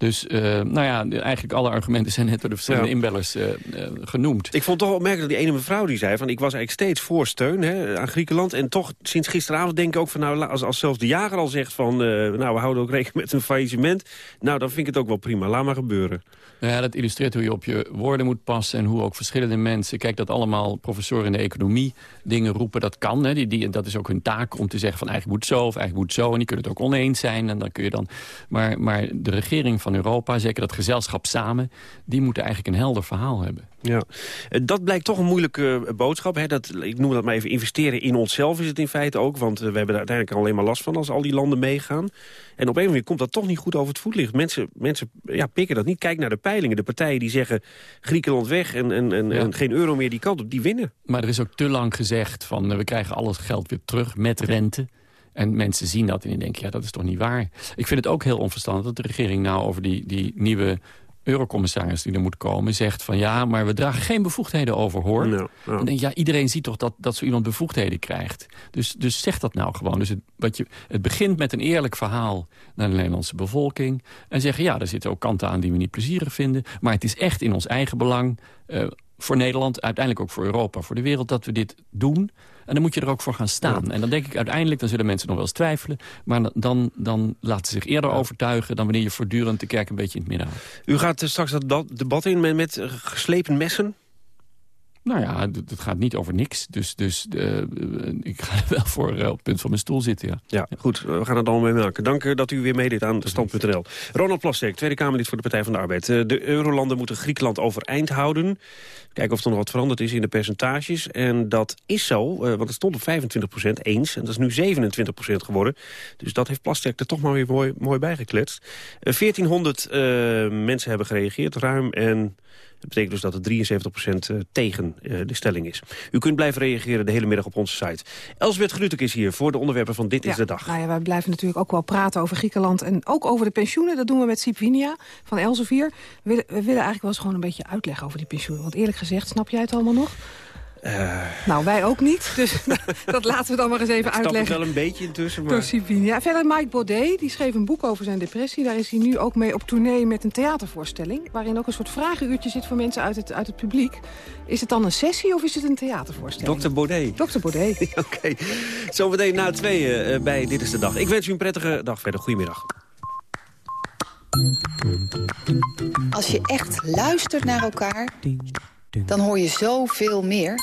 Dus uh, nou ja, eigenlijk alle argumenten zijn net door de verschillende ja. inbellers uh, uh, genoemd. Ik vond het toch opmerkelijk dat die ene mevrouw die zei... van ik was eigenlijk steeds voor steun hè, aan Griekenland. En toch sinds gisteravond denk ik ook van... nou, als, als zelfs de jager al zegt van... nou, we houden ook rekening met een faillissement... nou, dan vind ik het ook wel prima. Laat maar gebeuren. Ja, dat illustreert hoe je op je woorden moet passen... en hoe ook verschillende mensen... Kijk, dat allemaal professoren in de economie dingen roepen, dat kan. Hè. Die, die, dat is ook hun taak om te zeggen van eigenlijk moet zo of eigenlijk moet zo. En die kunnen het ook oneens zijn. En dan kun je dan... maar, maar de regering van Europa, zeker dat gezelschap samen... die moeten eigenlijk een helder verhaal hebben. Ja, Eh, dat blijkt toch een moeilijke eh, boodschap. Hè? Dat, ik noem dat maar even investeren in onszelf is het in feite ook. Want eh, we hebben daar uiteindelijk alleen maar last van als al die landen meegaan. En op een manier komt dat toch niet goed over het voetlicht. Mensen, mensen ja, pikken dat niet. Kijk naar de peilingen. De partijen die zeggen Griekenland weg en, en, en, en geen euro meer die kant op, die winnen. Maar er is ook te lang gezegd van we krijgen al het geld weer terug met rente. En mensen zien dat en die denken, ja, dat is toch niet waar. Ik vind het ook heel onverstandig dat de regering nou over die, die nieuwe eurocommissaris die er moet komen... zegt van ja, maar we dragen geen bevoegdheden over, hoor. No, no. En denk, ja, iedereen ziet toch dat, dat zo iemand bevoegdheden krijgt. Dus, dus zeg dat nou gewoon. Dus het, wat je, het begint met een eerlijk verhaal naar de Nederlandse bevolking... en zeggen, ja, er zitten ook kanten aan die we niet plezierig vinden... maar het is echt in ons eigen belang... Uh, voor Nederland, uiteindelijk ook voor Europa, voor de wereld... dat we dit doen. En dan moet je er ook voor gaan staan. Ja. En dan denk ik uiteindelijk, dan zullen mensen nog wel eens twijfelen... maar dan, dan laten ze zich eerder overtuigen... dan wanneer je voortdurend de kerk een beetje in het midden houdt. U gaat straks dat debat in met, met geslepen messen? Nou ja, het gaat niet over niks. Dus, dus uh, ik ga wel voor uh, op het punt van mijn stoel zitten, ja. Ja, goed. We gaan het allemaal mee maken. Dank uh, dat u weer meedeed aan stand.nl. Ronald Plasterk, Tweede Kamerlid voor de Partij van de Arbeid. de eurolanden moeten Griekenland overeind houden. Kijken of er nog wat veranderd is in de percentages. En dat is zo, want het stond op 25% eens. En dat is nu 27% geworden. Dus dat heeft Plasterk er toch maar weer mooi, mooi bijgekletst. 1400 mensen hebben gereageerd, ruim. En dat betekent dus dat het 73% tegen de stelling is. U kunt blijven reageren de hele middag op onze site. Elsbeth Grutek is hier voor de onderwerpen van Dit ja, is de Dag. Nou ja, wij blijven natuurlijk ook wel praten over Griekenland... en ook over de pensioenen. Dat doen we met Siep Winia van Elsevier. We willen, we willen eigenlijk wel eens gewoon een beetje uitleggen over die pensioenen. Want eerlijk gezegd, snap jij het allemaal nog? Uh... Nou, wij ook niet. Dus dat laten we dan maar eens even ik uitleggen. Ik wel een beetje intussen. Maar... Door. Ja, verder Mike Baudet, die schreef een boek over zijn depressie. Daar is hij nu ook mee op tournee met een theatervoorstelling... waarin ook een soort vragenuurtje zit voor mensen uit het, uit het publiek. Is het dan een sessie of is het een theatervoorstelling? Dr. Baudet. Dr. Baudet. Oké. Okay. Zometeen na tweeën uh, bij Dit is de Dag. Ik wens u een prettige dag verder. Goedemiddag. Als je echt luistert naar elkaar dan hoor je zoveel meer.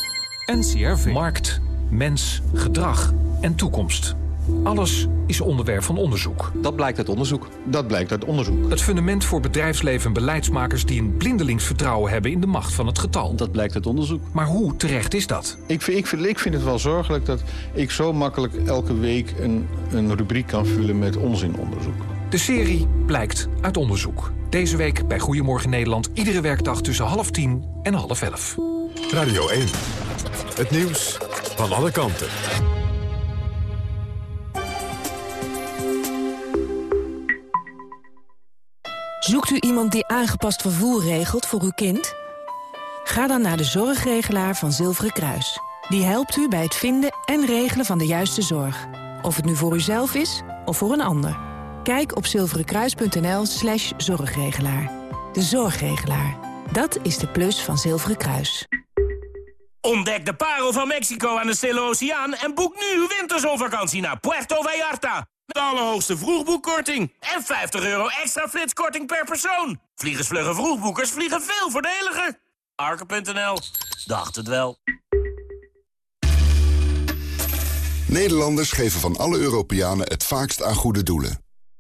NCRV. Markt, mens, gedrag en toekomst. Alles is onderwerp van onderzoek. Dat blijkt uit onderzoek. Dat blijkt uit onderzoek. Het fundament voor bedrijfsleven en beleidsmakers... die een blindelings vertrouwen hebben in de macht van het getal. Dat blijkt uit onderzoek. Maar hoe terecht is dat? Ik vind, ik vind, ik vind het wel zorgelijk dat ik zo makkelijk elke week... een, een rubriek kan vullen met onzinonderzoek. De serie blijkt uit onderzoek. Deze week bij Goedemorgen Nederland. Iedere werkdag tussen half tien en half elf. Radio 1. Het nieuws van alle kanten. Zoekt u iemand die aangepast vervoer regelt voor uw kind? Ga dan naar de zorgregelaar van Zilveren Kruis. Die helpt u bij het vinden en regelen van de juiste zorg. Of het nu voor uzelf is of voor een ander. Kijk op zilverenkruis.nl slash zorgregelaar. De zorgregelaar. Dat is de plus van Zilveren Kruis. Ontdek de parel van Mexico aan de Stille Oceaan... en boek nu uw winterzonvakantie naar Puerto Vallarta. De allerhoogste vroegboekkorting. En 50 euro extra flitskorting per persoon. Vliegensvlugge vroegboekers vliegen veel voordeliger. Arke.nl. Dacht het wel. Nederlanders geven van alle Europeanen het vaakst aan goede doelen.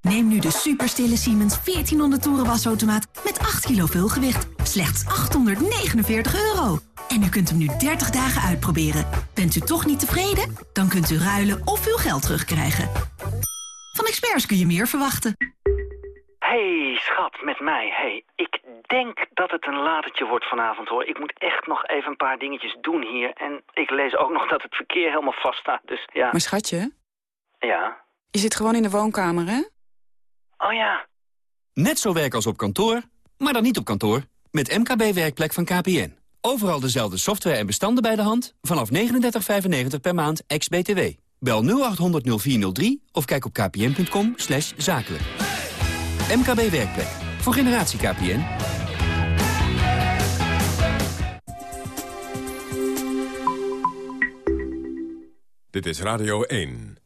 Neem nu de superstille Siemens 1400 toeren wasautomaat met 8 kilo vulgewicht. Slechts 849 euro. En u kunt hem nu 30 dagen uitproberen. Bent u toch niet tevreden? Dan kunt u ruilen of uw geld terugkrijgen. Van experts kun je meer verwachten. Hey, schat, met mij. Hey, ik denk dat het een latertje wordt vanavond, hoor. Ik moet echt nog even een paar dingetjes doen hier. En ik lees ook nog dat het verkeer helemaal vast staat, dus ja. Maar schatje, Ja? je zit gewoon in de woonkamer, hè? Oh ja. Net zo werk als op kantoor, maar dan niet op kantoor. Met MKB Werkplek van KPN. Overal dezelfde software en bestanden bij de hand. Vanaf 39,95 per maand, ex-BTW. Bel 0800 0403 of kijk op kpn.com zakelijk. MKB Werkplek. Voor generatie KPN. Dit is Radio 1.